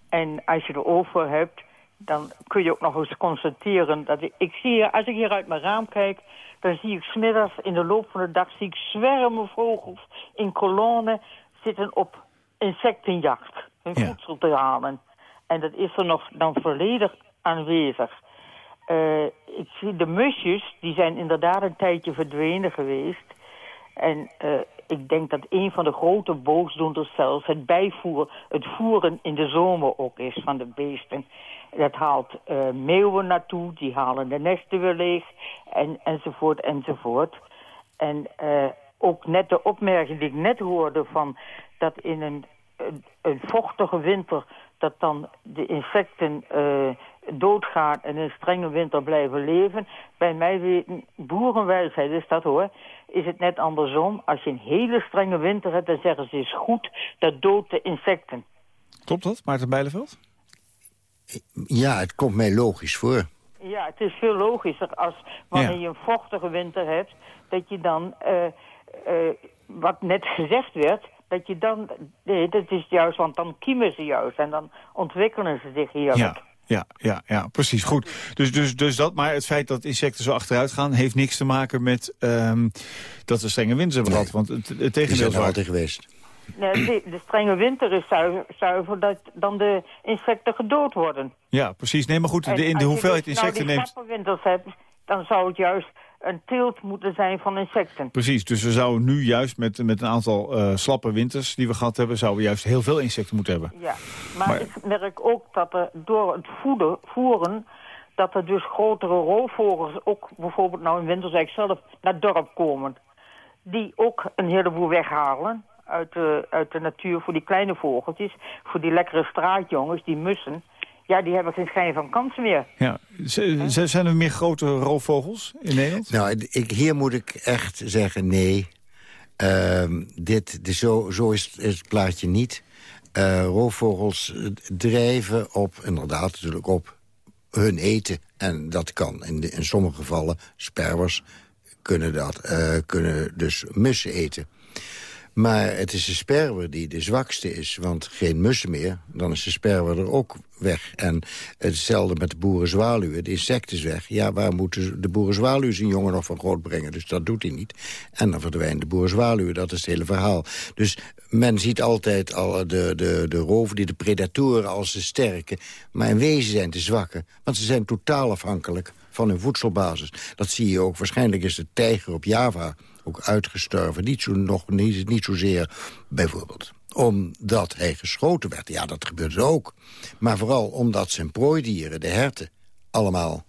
En als je erover hebt, dan kun je ook nog eens constateren... dat ik, ik zie als ik hier uit mijn raam kijk... dan zie ik smiddags in de loop van de dag zie ik zwermen vogels in kolonnen zitten op insectenjacht. Hun Ja. voedsel te halen. En dat is er nog dan volledig aanwezig. Eh, ik zie de musjes, die zijn inderdaad een tijdje verdwenen geweest. En eh, ik denk dat een van de grote boosdoenders zelfs het bijvoeren, het voeren in de zomer ook is van de beesten. Dat haalt eh, meeuwen naartoe, die halen de nesten weer leeg, en, enzovoort, enzovoort. En ook net de opmerking die ik net hoorde van dat in een, een, een vochtige winter dat dan de insecten eh, doodgaan en in een strenge winter blijven leven. Bij mij weten, boerenwijsheid is dat hoor, is het net andersom. Als je een hele strenge winter hebt, dan zeggen ze is goed, dat doodt de insecten. Klopt dat, Maarten Bijleveld? Ja, het komt mij logisch voor. Ja, het is veel logischer als wanneer Ja. je een vochtige winter hebt, dat je dan, eh, eh, wat net gezegd werd, dat je dan, nee, dat is juist, want dan kiemen ze juist en dan ontwikkelen ze zich heerlijk. Ja, ja, ja, ja, precies. Goed. Dus, dus, dus dat, maar het feit dat insecten zo achteruit gaan... heeft niks te maken met ehm, dat we strenge winters hebben gehad. Want het, het tegendeel is er altijd geweest. Nee, de, de strenge winter is zuiver, zuiver dat dan de insecten gedood worden. Ja, precies. Nee, maar goed, de, in de als je hoeveelheid dus insecten nou die neemt... slappe winters hebt, dan zou het juist een teelt moeten zijn van insecten. Precies, dus we zouden nu juist met, met een aantal eh, slappe winters die we gehad hebben... zouden we juist heel veel insecten moeten hebben. Ja, maar, Maar- ik merk ook dat er door het voeden, voeren... dat er dus grotere roofvogels ook bijvoorbeeld nou in Winterswijk zelf naar het dorp komen. Die ook een heleboel weghalen uit de, uit de natuur voor die kleine vogeltjes. Voor die lekkere straatjongens, die mussen. Ja, die hebben geen schijn van kans meer. Ja. Z- zijn er meer grote roofvogels in Nederland? Nou, ik, hier moet ik echt zeggen nee. Ehm, dit, de, zo, zo is het, is het plaatje niet. Eh, roofvogels drijven op, inderdaad natuurlijk op hun eten. En dat kan in, de, in sommige gevallen, sperwers kunnen, dat, eh, kunnen dus mussen eten. Maar het is de sperwer die de zwakste is, want geen mussen meer. Dan is de sperwer er ook weg. En hetzelfde met de boerenzwaluwen. De insect is weg. Ja, waar moeten de boerenzwaluwen zijn jongen nog van groot brengen? Dus dat doet hij niet. En dan verdwijnen de boerenzwaluwen. Dat is het hele verhaal. Dus men ziet altijd al de, de, de die de predatoren als de sterke. Maar in wezen zijn de zwakke. Want ze zijn totaal afhankelijk van hun voedselbasis. Dat zie je ook. Waarschijnlijk is de tijger op Java ook uitgestorven. Niet, zo, nog, niet, niet zozeer bijvoorbeeld omdat hij geschoten werd. Ja, dat gebeurde ook. Maar vooral omdat zijn prooidieren, de herten, allemaal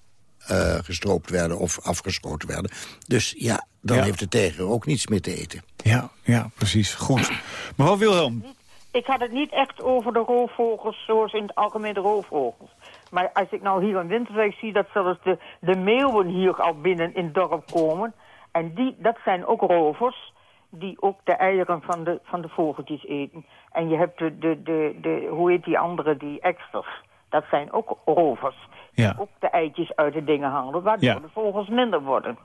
eh, gestroopt werden of afgeschoten werden. Dus ja, dan Ja. heeft de tijger ook niets meer te eten. Ja, ja, precies. Goed. Mevrouw Wilhelm, Ik had het niet echt over de roofvogels zoals in het algemeen de roofvogels. Maar als ik nou hier in Winterswijk zie dat zelfs de, de meeuwen hier al binnen in het dorp komen. En die, dat zijn ook rovers die ook de eieren van de, van de vogeltjes eten. En je hebt de, de, de, de, hoe heet die andere, die eksters. Dat zijn ook rovers. Ja. Die ook de eitjes uit de dingen halen, waardoor Ja. de vogels minder worden.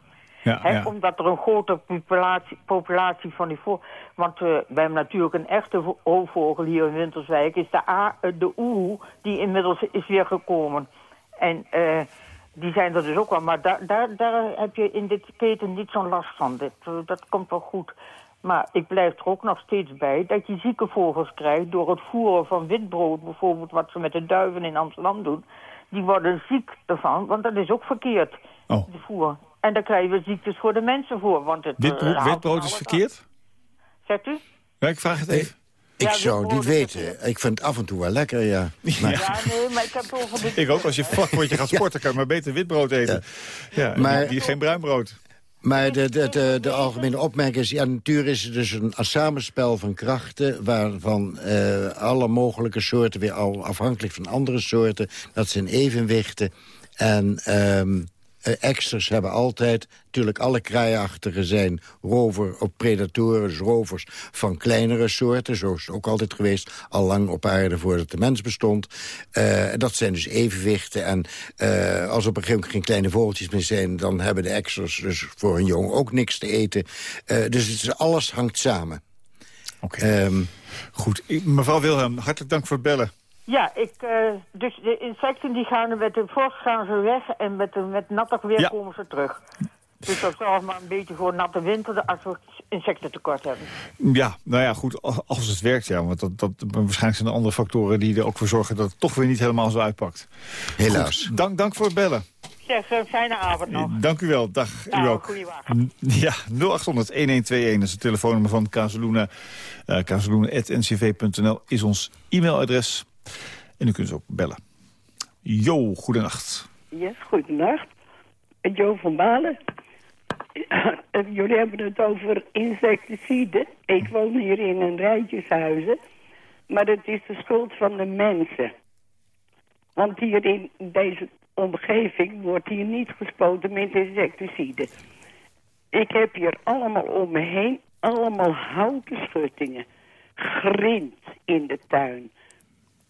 Ja. Omdat er een grote populatie, populatie van die vogels... Want eh, we hebben natuurlijk een echte vo- roofvogel hier in Winterswijk... is de, A, de oehoe, die inmiddels is weer gekomen. En eh, die zijn er dus ook wel. Maar daar, daar, daar heb je in dit keten niet zo'n last van. Dit, eh, dat komt wel goed. Maar ik blijf er ook nog steeds bij dat je zieke vogels krijgt... door het voeren van witbrood, bijvoorbeeld wat ze met de duiven in Amsterdam doen. Die worden ziek ervan, want dat is ook verkeerd, Oh. de voer. En daar krijgen we ziektes voor de mensen voor. Want het, eh, witbrood van is verkeerd? af. Zegt u? Ja, ik vraag het even. Ik Ja, zou het niet weten. Ik vind het af en toe wel lekker, ja. Maar, Ja, nee, maar ik heb over. Ik ook, als je vlak voordat je gaat sporten kan je maar beter witbrood eten. Ja, Maar- die, geen bruin brood. Maar de, de, de, de algemene opmerking is... Ja, natuur is dus een, een samenspel van krachten... waarvan eh, alle mogelijke soorten weer al afhankelijk van andere soorten... dat zijn evenwichten. En ehm, eh, exters hebben altijd... natuurlijk alle kraaiachtigen zijn rover of predatoren, rovers van kleinere soorten. Zo is het ook altijd geweest, al lang op aarde voordat de mens bestond. Eh, dat zijn dus evenwichten. En eh, als op een gegeven moment geen kleine vogeltjes meer zijn... dan hebben de exters dus voor hun jong ook niks te eten. Dus het is, alles hangt samen. Oké. Ehm, Goed, mevrouw Wilhelm, hartelijk dank voor het bellen. Ja, ik, eh, dus de insecten die gaan met de vorst gaan ze weg en met, de, met natte weer Ja. komen ze terug. Dus dat zorgt maar een beetje voor natte winter als we insectentekort hebben. Ja, nou ja, goed, als het werkt, ja. Want dat, dat, waarschijnlijk zijn er andere factoren die er ook voor zorgen... dat het toch weer niet helemaal zo uitpakt. helaas. Goed, dank, dank voor het bellen. Zeg, eh, fijne avond nog. Dank u wel. Dag, u Nou, ook. Ja, 0800-1121 is het telefoonnummer van Kazeluna. Uh, Kazeluna.ncv.nl is ons e-mailadres. En u kunt ze ook bellen. Jo, goedenacht. Yes, goedenacht. Jo van Balen. Jullie hebben het over insecticiden. Ik woon hier in een rijtjeshuizen. Maar het is de schuld van de mensen. Want hier in deze omgeving wordt hier niet gespoten met insecticiden. Ik heb hier allemaal om me heen allemaal houten schuttingen. Grind in de tuin.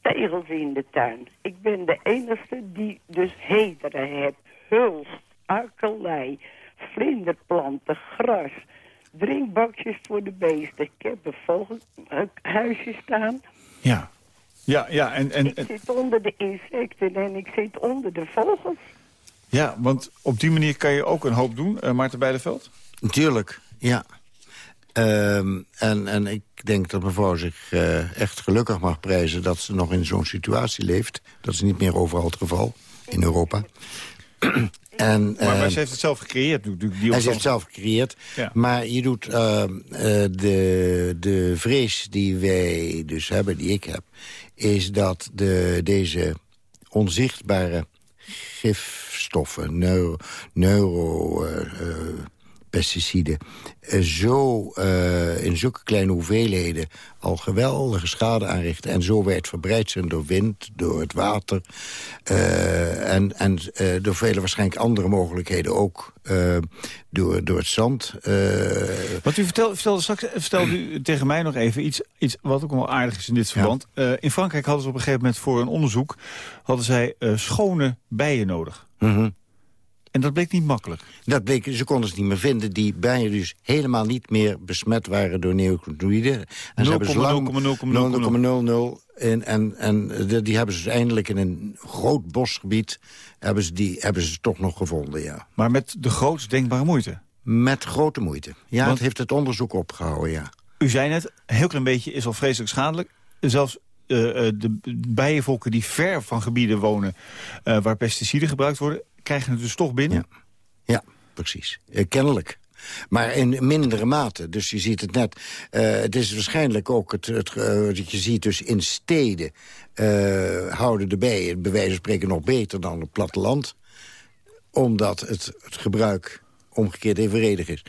Tegels in de tuin. Ik ben de enige die dus hederen heeft. Hulst, akkelei, vlinderplanten, gras. Drinkbakjes voor de beesten. Ik heb een vogelhuisje staan. Ja. Ja, ja, en, en, Ik zit onder de insecten en ik zit onder de vogels. ja, want op die manier kan je ook een hoop doen, uh, Maarten Beideveld. Natuurlijk, ja. Um, en, en ik denk dat mevrouw zich uh, echt gelukkig mag prijzen... dat ze nog in zo'n situatie leeft. Dat is niet meer overal het geval in Europa. en, maar, maar ze heeft het zelf gecreëerd. Die hij heeft het zelf gecreëerd. Ja. Maar je doet uh, de, de vrees die wij dus hebben, die ik heb... is dat de, deze onzichtbare gifstoffen, neuro... neuro pesticiden zo uh, in zulke kleine hoeveelheden al geweldige schade aanrichten... en zo wijd verbreid zijn door wind, door het water... Uh, en, en uh, door vele waarschijnlijk andere mogelijkheden ook door, door het zand. Wat u vertelde, vertelde straks vertelde u tegen mij nog even iets, iets wat ook wel aardig is in dit verband. Ja. in Frankrijk hadden ze op een gegeven moment voor een onderzoek... hadden zij schone bijen nodig. -hmm. En dat bleek niet makkelijk. Dat bleek, ze konden ze niet meer vinden. Die bijen dus helemaal niet meer besmet waren door neonicotinoïden. En ze hebben ze lang 0,00 en, en, en die hebben ze dus eindelijk in een groot bosgebied... hebben ze die hebben ze toch nog gevonden, ja. Maar met de grootst denkbare moeite? Met grote moeite. Ja, Want, het heeft het onderzoek opgehouden, ja. U zei net, een heel klein beetje is al vreselijk schadelijk. Zelfs uh, de bijenvolken die ver van gebieden wonen... Uh, waar pesticiden gebruikt worden krijgen het dus toch binnen? Ja, precies. Uh, kennelijk. Maar in mindere mate. Dus je ziet het net. Uh, het is waarschijnlijk ook het, het dat je ziet dus in steden houden de bijen bij wijze van spreken nog beter dan het platteland. Omdat het, het gebruik omgekeerd evenredig is.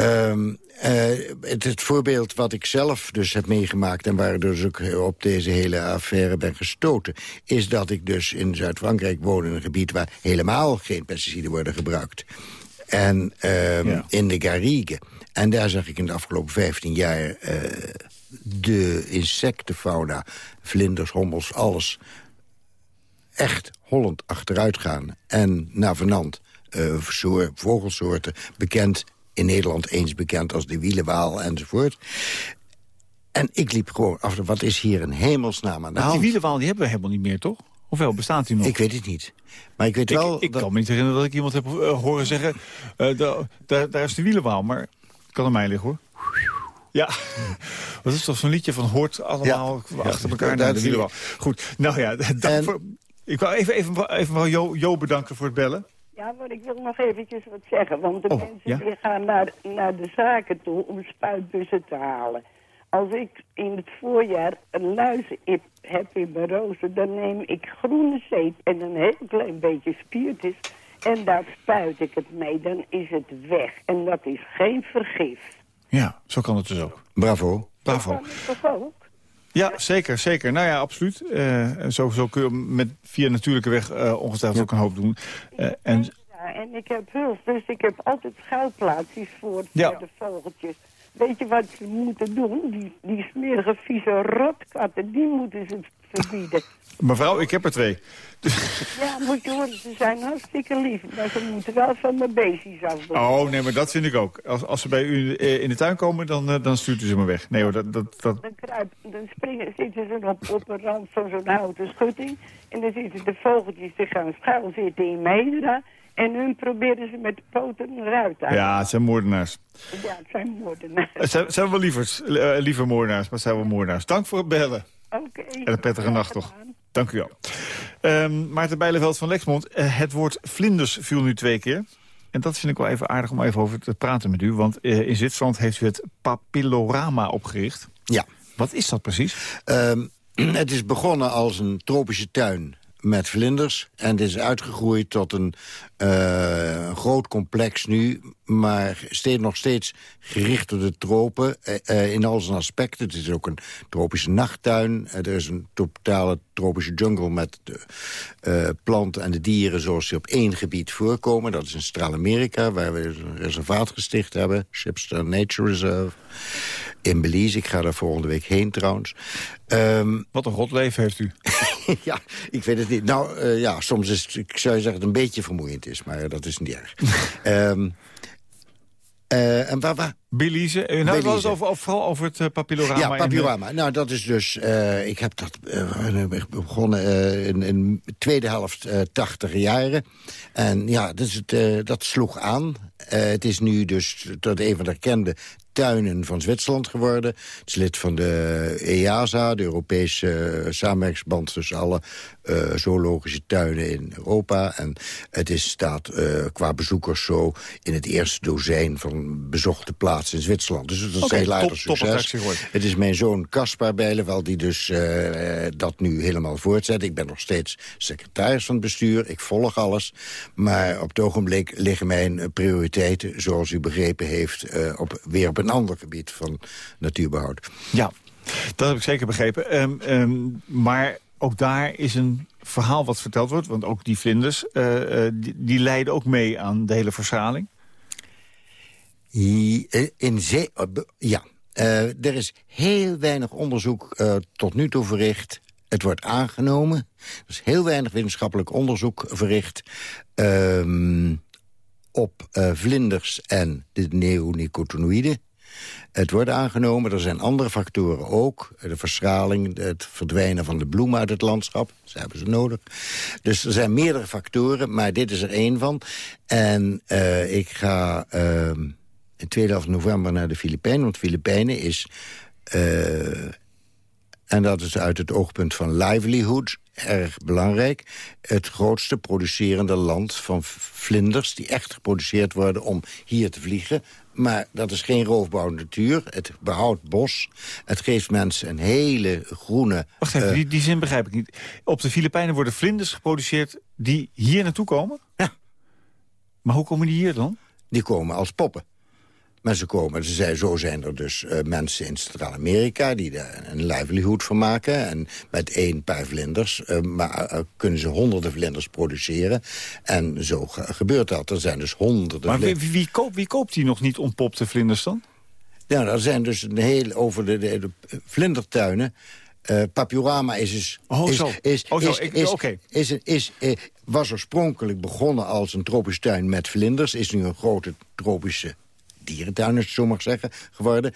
Um, uh, het, het, voorbeeld wat ik zelf dus heb meegemaakt... en waar ik dus op deze hele affaire ben gestoten... is dat ik dus in Zuid-Frankrijk woon in een gebied... waar helemaal geen pesticiden worden gebruikt. En um, ja. in de Garrigue. En daar zag ik in de afgelopen 15 jaar... Uh, de insectenfauna, vlinders, hommels, alles... echt hollend achteruit gaan. En navenant uh, vogelsoorten bekend in Nederland eens bekend als de wielenwaal enzovoort. En ik liep gewoon af, wat is hier een hemelsnaam aan de hand? Die wielenwaal die hebben we helemaal niet meer, toch? Ofwel, bestaat die nog? Ik weet het niet. Maar ik weet wel... Ik, dat... kan me niet herinneren dat ik iemand heb uh, horen zeggen... Uh, da, da, daar is de wielenwaal, maar het kan aan mij liggen, hoor. Ja, dat is toch zo'n liedje van hoort allemaal ja. achter elkaar ja, naar de wielenwaal. Goed, nou ja, dank en... voor... Ik wou even, even, even jo, jo bedanken voor het bellen. Ja, maar ik wil nog eventjes wat zeggen. Want de oh, mensen ja? die gaan naar, naar de zaken toe om spuitbussen te halen. Als ik in het voorjaar een luizen heb in mijn rozen... dan neem ik groene zeep en een heel klein beetje spiertjes... en daar spuit ik het mee. Dan is het weg. En dat is geen vergif. Ja, zo kan het dus ook. Bravo. Bravo. Dat kan het toch ook? Ja, zeker, zeker. Nou ja, absoluut. Uh, zo, zo kun je met, via natuurlijke weg uh, ongetwijfeld ook een hoop doen. Uh, en... Ja, en ik heb huls, dus ik heb altijd schuilplaatsjes voor, Ja. voor de vogeltjes. Weet je wat ze moeten doen? Die, die smerige, vieze rotkatten, die moeten ze verbieden. Mevrouw, ik heb er twee. Ja, moet je horen, ze zijn hartstikke lief. Maar ze moeten wel van mijn beestjes af. Oh, nee, maar dat vind ik ook. Als, als ze bij u eh, in de tuin komen, dan, eh, dan stuurt u ze me weg. Nee hoor, dat... dat, dat... Dan, kruip, dan springen, zitten ze op, op een rand van zo'n houten schutting. En dan zitten de vogeltjes te gaan schuil zitten in Medra. En hun proberen ze met de poten eruit te halen. Ja, het zijn moordenaars. Ja, het zijn moordenaars. Het zijn, wel lievers, eh, lieve moordenaars, maar het zijn wel moordenaars. Dank voor het bellen. Oké. En een prettige nacht toch. Dank u wel. Ehm, Maarten Bijleveld van Lexmond, eh, het woord vlinders viel nu twee keer. En dat vind ik wel even aardig om even over te praten met u. Want eh, in Zwitserland heeft u het papillorama opgericht. Ja. Wat is dat precies? Ehm, het is begonnen als een tropische tuin met vlinders. En het is uitgegroeid tot een eh, groot complex nu. Maar steeds, nog steeds gericht op de tropen eh, eh, in al zijn aspecten. Het is ook een tropische nachttuin. Eh, er is een totale tropische jungle met de planten en de dieren... zoals die op één gebied voorkomen. Dat is in Centraal-Amerika, waar we een reservaat gesticht hebben. Shipster Nature Reserve. In Belize, ik ga daar volgende week heen trouwens. Ehm, Wat een rot leven heeft u. ja, ik weet het niet. Nou, ja, soms is het, ik zou zeggen dat het een beetje vermoeiend is, maar dat is niet erg. Ehm, eh, en waar, waar? Belize. Uh, nou, het over, over, vooral over het uh, papillorama. Ja, papillorama. Nou, dat is dus... Uh, ik heb dat uh, begonnen uh, in, in de tweede helft uh, tachtig jaren. En ja, dat, is het, dat sloeg aan. het is nu dus tot een van de erkende tuinen van Zwitserland geworden. Het is lid van de EASA, de Europese uh, samenwerkingsband tussen alle uh, zoologische tuinen in Europa. En het is, staat uh, qua bezoekers zo in het eerste dozijn van bezochte plaatsen in Zwitserland. Dus dat is okay, heel aardig succes. Top het is mijn zoon Caspar Bijleveld die dus dat nu helemaal voortzet. Ik ben nog steeds secretaris van het bestuur. Ik volg alles. Maar op het ogenblik liggen mijn prioriteiten, zoals u begrepen heeft, op, weer op een ander gebied van natuurbehoud. Ja, dat heb ik zeker begrepen. Um, um, maar ook daar is een verhaal wat verteld wordt. Want ook die vlinders, uh, die, die, leiden ook mee aan de hele verschaling. In zee, ja. Er is heel weinig onderzoek tot nu toe verricht. Het wordt aangenomen. Er is heel weinig wetenschappelijk onderzoek verricht... Um, op vlinders en de neonicotinoïden. Het wordt aangenomen, er zijn andere factoren ook. De verschraling, het verdwijnen van de bloemen uit het landschap. Ze hebben ze nodig. Dus er zijn meerdere factoren, maar dit is er één van. En uh, ik ga uh, in 12 november naar de Filipijnen. Want Filipijnen is... Uh, en dat is uit het oogpunt van livelihood erg belangrijk. Het grootste producerende land van vlinders... die echt geproduceerd worden om hier te vliegen. Maar dat is geen roofbouw natuur. Het behoudt bos. Het geeft mensen een hele groene... Wacht even, uh, die, die zin begrijp ik niet. Op de Filipijnen worden vlinders geproduceerd die hier naartoe komen? Ja. Maar hoe komen die hier dan? Die komen als poppen. Maar ze komen, ze zijn, zo zijn er dus uh, mensen in Centraal-Amerika... die daar een livelihood van maken. En met één paar vlinders uh, maar, uh, kunnen ze honderden vlinders produceren. En zo ge gebeurt dat. Er zijn dus honderden Maar wie, wie, koopt, wie koopt die nog niet ontpopte vlinders dan? Ja, er zijn dus een heel over de, de, de vlindertuinen... Uh, is dus... Oh, is, zo. Is, oh, zo. Is, is, okay. is, is, is, was oorspronkelijk begonnen als een tropische tuin met vlinders. Is nu een grote tropische dierentuin, als je zo mag zeggen, geworden.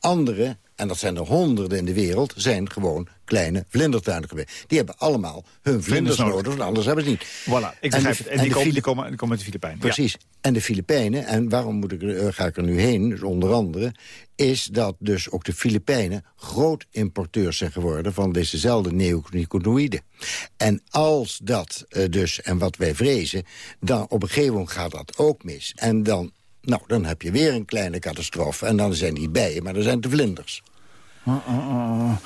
Andere, en dat zijn er honderden in de wereld... zijn gewoon kleine vlindertuinen geweest. Die hebben allemaal hun vlinders, nodig, want anders hebben ze niet. Voilà, ik begrijp het. En, en die, komen, die, komen, die komen uit de Filipijnen. Precies. Ja. En de Filipijnen, en waarom moet ik, uh, ga ik er nu heen, dus onder andere... is dat dus ook de Filipijnen groot importeurs zijn geworden... van dezezelfde neonicotinoïden. En als dat uh, dus, en wat wij vrezen... dan op een gegeven moment gaat dat ook mis. En dan nou, dan heb je weer een kleine catastrofe. En dan zijn die bijen, maar dan zijn het de vlinders. Uh, uh, uh.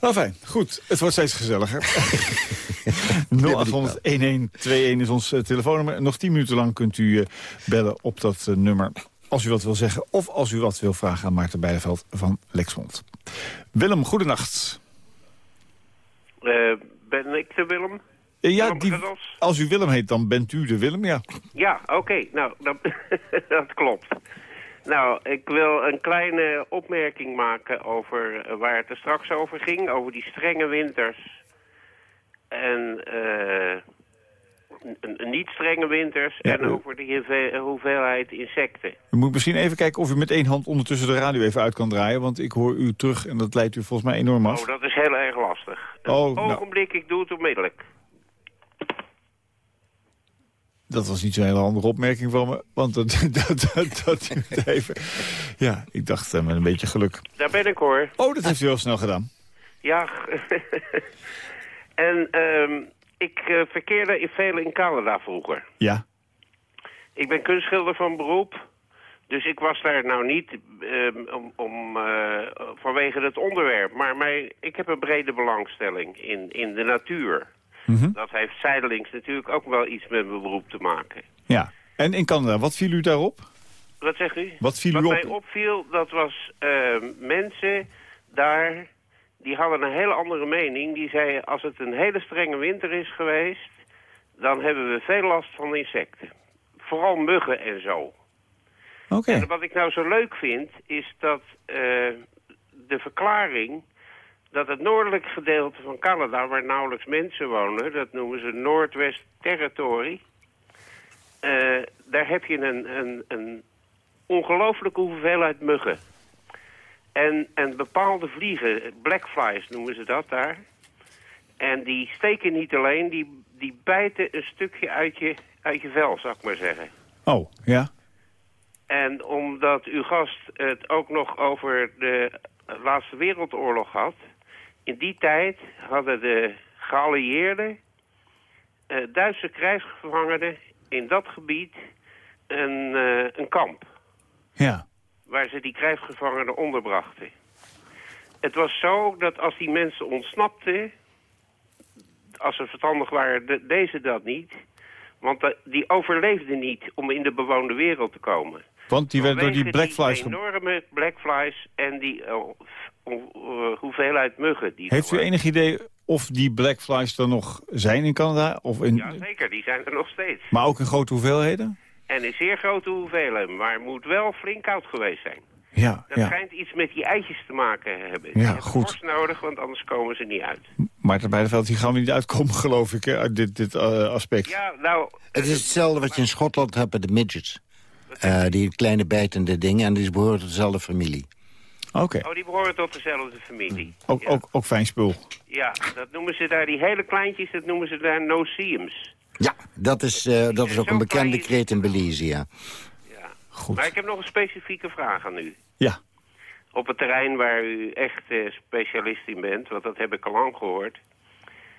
Nou fijn, goed. Het wordt steeds gezelliger. 0800-1121 is ons uh, telefoonnummer. Nog 10 minuten lang kunt u uh, bellen op dat uh, nummer. Als u wat wil zeggen of als u wat wil vragen aan Maarten Bijleveld van Lexmond. Willem, goedenacht. ben ik de Willem? Eh, Ja, die, als u Willem heet, dan bent u de Willem, ja. Ja, oké. Nou, dat, dat klopt. Nou, ik wil een kleine opmerking maken over eh, waar het er straks over ging. Over die strenge winters. En eh, n- niet strenge winters. Ja, en u- over de hoeve- hoeveelheid insecten. U moet misschien even kijken of u met één hand ondertussen de radio even uit kan draaien. Want ik hoor u terug en dat leidt u volgens mij enorm af. Oh, dat is heel erg lastig. Een Oh, nou. ogenblik, ik doe het onmiddellijk. Dat was niet zo'n hele andere opmerking van me. Want dat, dat, dat, even... Ja, ik dacht eh, met een beetje geluk. Daar ben ik hoor. Oh, dat heeft u heel snel gedaan. Ja. en ehm, ik eh, verkeerde in veel in Canada vroeger. Ja. Ik ben kunstschilder van beroep. Dus ik was daar nou niet ehm, om, eh, vanwege het onderwerp. Maar mij, ik heb een brede belangstelling in, in de natuur. Mhm. Dat heeft zijdelings natuurlijk ook wel iets met mijn beroep te maken. Ja. En in Canada, wat viel u daarop? Wat zegt u? Wat viel Wat u mij op? opviel, dat was ehm, mensen daar... die hadden een hele andere mening. Die zeiden, als het een hele strenge winter is geweest... dan hebben we veel last van insecten. Vooral muggen en zo. Oké. En wat ik nou zo leuk vind, is dat eh, de verklaring... dat het noordelijk gedeelte van Canada, waar nauwelijks mensen wonen... dat noemen ze Noordwest Territory... eh, daar heb je een, een, een ongelooflijke hoeveelheid muggen. En, en bepaalde vliegen, blackflies noemen ze dat daar... En die steken niet alleen, die, die bijten een stukje uit je, uit je vel, zou ik maar zeggen. Oh, ja. En omdat uw gast het ook nog over de Laatste Wereldoorlog had... in die tijd hadden de geallieerden... eh, Duitse krijgsgevangenen in dat gebied een, eh, een kamp... Ja. waar ze die krijgsgevangenen onderbrachten. Het was zo dat als die mensen ontsnapten... als ze verstandig waren, de- deze dat niet... want die overleefden niet om in de bewoonde wereld te komen. Want die werden door die blackflies... Die enorme blackflies en die eh, hoeveelheid muggen. Die Heeft u waren. enig idee of die blackflies er nog zijn in Canada? Of in... Ja, zeker. Die zijn er nog steeds. Maar ook in grote hoeveelheden? En in zeer grote hoeveelheden. Maar het moet wel flink koud geweest zijn. Ja, Dat ja. schijnt iets met die eitjes te maken hebben. Ja, die hebben goed. nodig, want anders komen ze niet uit. Maarten Beideveld, hier gaan we niet uitkomen, geloof ik, hè, uit dit, dit eh, aspect. Ja, nou... Het is hetzelfde wat je in Schotland hebt met de midgets. Eh, die kleine bijtende dingen, en die behoren tot dezelfde familie. Oké, Oh, die behoren tot dezelfde familie. ook, ook, ook fijn spul. Ja, dat noemen ze daar, die hele kleintjes, dat noemen ze daar noceums. Ja, dat is, eh, dat is ook een bekende klein- kreet in Belize, ja. Goed. Maar ik heb nog een specifieke vraag aan u. Ja. Op het terrein waar u echt eh, specialist in bent, want dat heb ik al lang gehoord.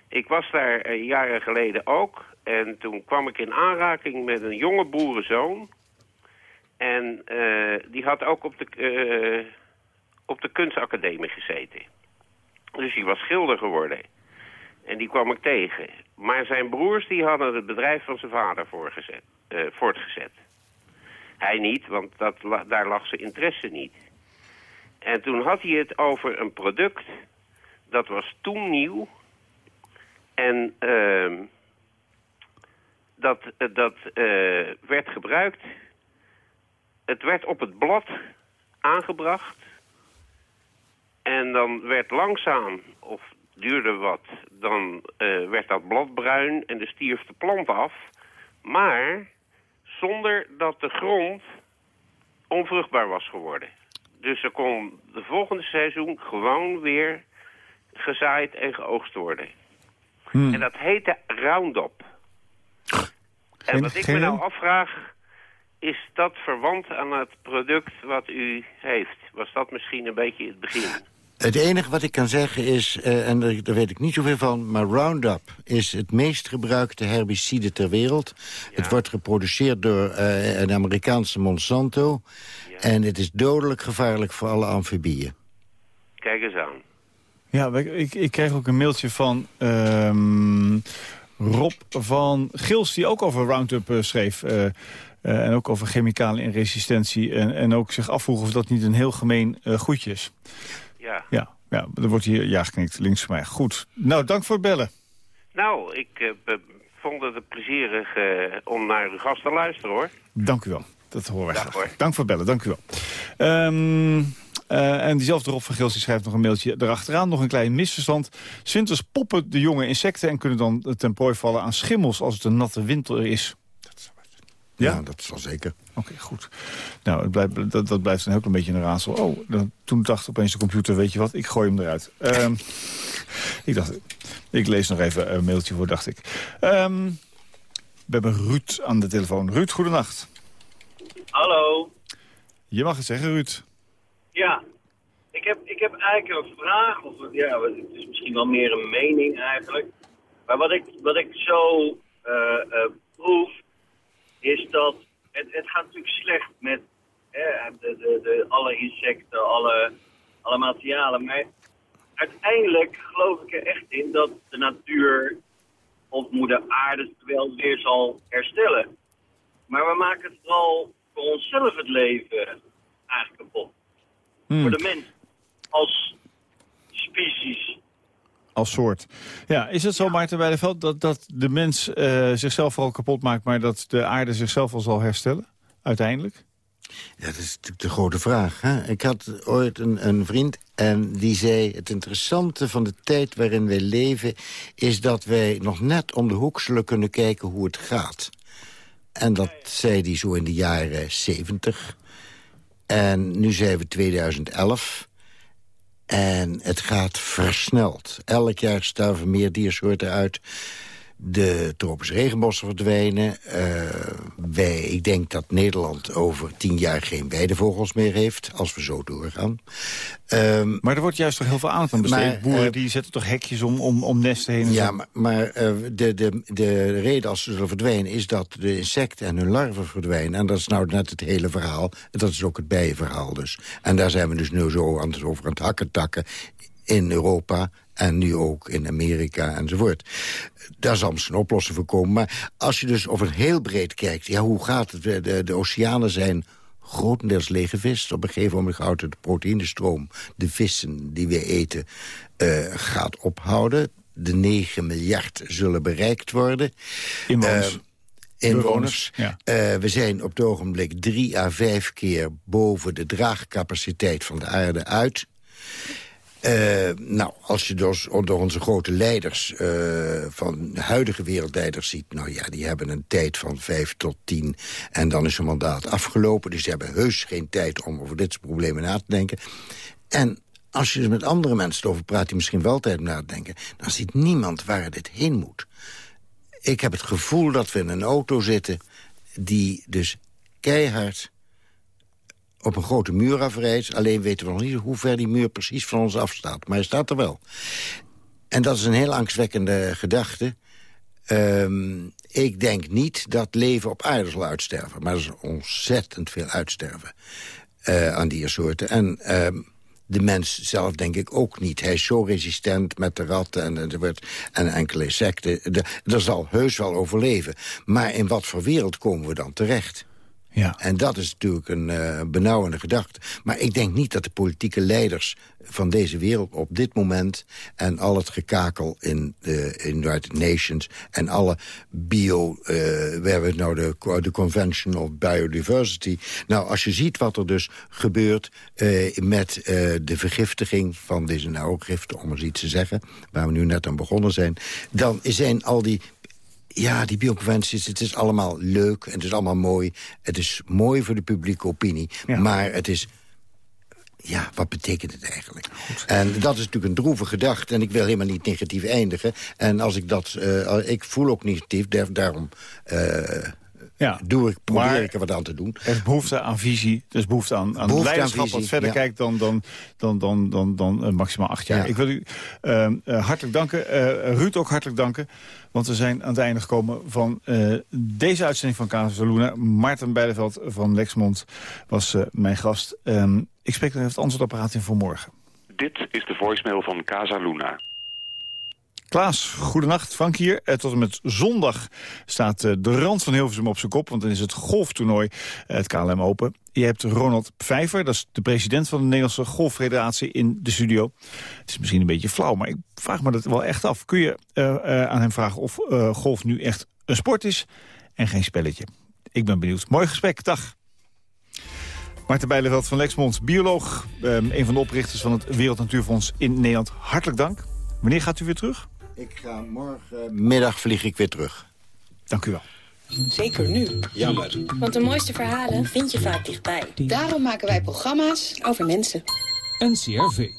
Ik was daar eh, jaren geleden ook. En toen kwam ik in aanraking met een jonge boerenzoon. En eh, die had ook op de, eh, op de kunstacademie gezeten. Dus die was schilder geworden. En die kwam ik tegen. Maar zijn broers die hadden het bedrijf van zijn vader eh, voortgezet. Hij niet, want dat, daar lag zijn interesse niet. En toen had hij het over een product, dat was toen nieuw. En ehm, dat, eh, dat eh, werd gebruikt. Het werd op het blad aangebracht. En dan werd langzaam, of duurde wat, dan eh, werd dat blad bruin en de stierf de plant af. Maar zonder dat de grond onvruchtbaar was geworden. Dus er kon de volgende seizoen gewoon weer gezaaid en geoogst worden. Hmm. En dat heette Roundup. En wat ik geen me nou afvraag, is dat verwant aan het product wat u heeft? Was dat misschien een beetje het begin? Het enige wat ik kan zeggen is, eh, en daar, daar weet ik niet zoveel van... maar Roundup is het meest gebruikte herbicide ter wereld. Het wordt geproduceerd door eh, een Amerikaanse Monsanto. En het is dodelijk gevaarlijk voor alle amfibieën. Kijk eens aan. Ja, ik, ik kreeg ook een mailtje van ehm, Rob van Gils... die ook over Roundup eh, schreef. eh, eh, en ook over chemicalen en resistentie. En, en ook zich afvroeg of dat niet een heel gemeen eh goedje is. Ja. Ja, ja, er wordt hier ja geknikt, links van mij. Goed. Nou, dank voor het bellen. Nou, ik vond het plezierig om naar uw gast te luisteren, hoor. Dank u wel. Dat horen wij Dag, graag. hoor. Dank voor het bellen, dank u wel. Ehm, eh, en diezelfde Rob van Gils die schrijft nog een mailtje erachteraan. Nog een klein misverstand. Zwinters poppen de jonge insecten en kunnen dan ten prooi vallen aan schimmels als het een natte winter is. Ja, Ja? dat is wel zeker. Oké, goed. Nou, het blijft, dat, dat blijft dan ook een beetje een raadsel. Oh, dan, toen dacht opeens de computer, weet je wat, ik gooi hem eruit. Ehm, ik dacht, ik lees nog even een mailtje voor, dacht ik. Ehm, we hebben Ruud aan de telefoon. Ruud, goedenacht. Hallo. Je mag het zeggen, Ruud. Ja, ik heb, ik heb eigenlijk een vraag, of ja, het is misschien wel meer een mening eigenlijk. Maar wat ik, wat ik zo eh, eh, proef, is dat het, het gaat natuurlijk slecht met de, de, de, alle insecten, alle, alle materialen. Maar uiteindelijk geloof ik er echt in dat de natuur of moeder aarde het wel weer zal herstellen. Maar we maken het vooral voor onszelf het leven eigenlijk kapot. Hmm, Voor de mens als species. als soort. Ja, is het zo, Maarten Weideveld, dat, dat de mens eh, zichzelf vooral kapot maakt... maar dat de aarde zichzelf wel zal herstellen, uiteindelijk? Ja, dat is natuurlijk de grote vraag. Hè? Ik had ooit een, een vriend en die zei... het interessante van de tijd waarin wij leven... is dat wij nog net om de hoek zullen kunnen kijken hoe het gaat. En dat zei hij zo in de jaren 70. En nu zijn we 2011. En het gaat versneld. Elk jaar sterven meer diersoorten uit. De tropische regenbossen verdwijnen. Eh, wij, ik denk dat Nederland over tien jaar geen weidevogels meer heeft... als we zo doorgaan. Ehm, Maar er wordt juist toch heel veel aandacht aan besteed. Maar, Boeren eh, die zetten toch hekjes om, om, om nesten heen en ja, zo. maar, maar eh, de, de, de reden als ze zullen verdwijnen... is dat de insecten en hun larven verdwijnen. En dat is nou net het hele verhaal. Dat is ook het bijenverhaal dus. En daar zijn we dus nu zo aan het, over aan het hakken takken... in Europa en nu ook in Amerika enzovoort. Daar zal misschien een oplossing voor komen. Maar als je dus over heel breed kijkt... ja, hoe gaat het? De, de, de oceanen zijn grotendeels leeggevist. Op een gegeven moment houdt de proteïnestroom... de vissen die we eten, eh, gaat ophouden. De 9 miljard zullen bereikt worden. Inwoners. Eh, inwoners. Ja. Eh, we zijn op het ogenblik drie à vijf keer boven de draagcapaciteit van de aarde uit. Eh, nou, als je dus onder onze grote leiders, eh, van huidige wereldleiders ziet... nou ja, die hebben een tijd van vijf tot tien en dan is hun mandaat afgelopen. Dus die hebben heus geen tijd om over dit soort problemen na te denken. En als je er met andere mensen over praat die misschien wel tijd om na te denken... dan ziet niemand waar dit heen moet. Ik heb het gevoel dat we in een auto zitten die dus keihard op een grote muur afrijdt. Alleen weten we nog niet hoe ver die muur precies van ons afstaat. Maar hij staat er wel. En dat is een heel angstwekkende gedachte. Ehm, ik denk niet dat leven op aarde zal uitsterven. Maar er is ontzettend veel uitsterven eh, aan diersoorten. En ehm, de mens zelf denk ik ook niet. Hij is zo resistent met de ratten en, enzovoort, en enkele insecten. Er zal heus wel overleven. Maar in wat voor wereld komen we dan terecht? Ja. En dat is natuurlijk een eh, benauwende gedachte. Maar ik denk niet dat de politieke leiders van deze wereld op dit moment... en al het gekakel in de United Nations en alle bio... eh, we hebben nou de, de Convention of Biodiversity. Nou, als je ziet wat er dus gebeurt eh, met eh, de vergiftiging van deze nauwgiften... om eens iets te zeggen, waar we nu net aan begonnen zijn... dan zijn al die ja, die bioconventies, het is allemaal leuk en het is allemaal mooi. Het is mooi voor de publieke opinie, maar het is... Ja, wat betekent het eigenlijk? En dat is natuurlijk een droeve gedachte. En ik wil helemaal niet negatief eindigen. En als ik dat... eh, ik voel ook negatief, daar- daarom... eh, Ja. doe ik, probeer Maar- ik er wat aan te doen. Er is behoefte aan visie, er is behoefte aan, aan Behoefte aan leiderschap... wat verder ja. kijkt dan, dan, dan, dan, dan, dan eh, maximaal acht jaar. Ja. Ik wil u eh, eh, hartelijk danken. Eh, Ruud ook hartelijk danken. Want we zijn aan het einde gekomen van eh, deze uitzending van Casus Luna. Maarten Beideveld van Lexmond was eh, mijn gast. Ehm, ik spreek nog even het antwoordapparaat in voor morgen. Dit is de voicemail van Casa Luna. Klaas, goedenacht. Frank hier. Eh, tot en met zondag staat eh, de rand van Hilversum op zijn kop... want dan is het golftoernooi, eh, het KLM Open. Je hebt Ronald Pfeiffer, dat is de president van de Nederlandse Golffederatie... in de studio. Het is misschien een beetje flauw, maar ik vraag me dat wel echt af. Kun je aan hem vragen of golf nu echt een sport is en geen spelletje? Ik ben benieuwd. Mooi gesprek, dag. Maarten Bijleveld van Lexmond, bioloog, een van de oprichters van het Wereld Natuurfonds in Nederland. Hartelijk dank. Wanneer gaat u weer terug? Ik ga morgenmiddag vlieg ik weer terug. Dank u wel. Zeker nu. Jammer. Want de mooiste verhalen vind je vaak dichtbij. Daarom maken wij programma's over mensen. NCRV.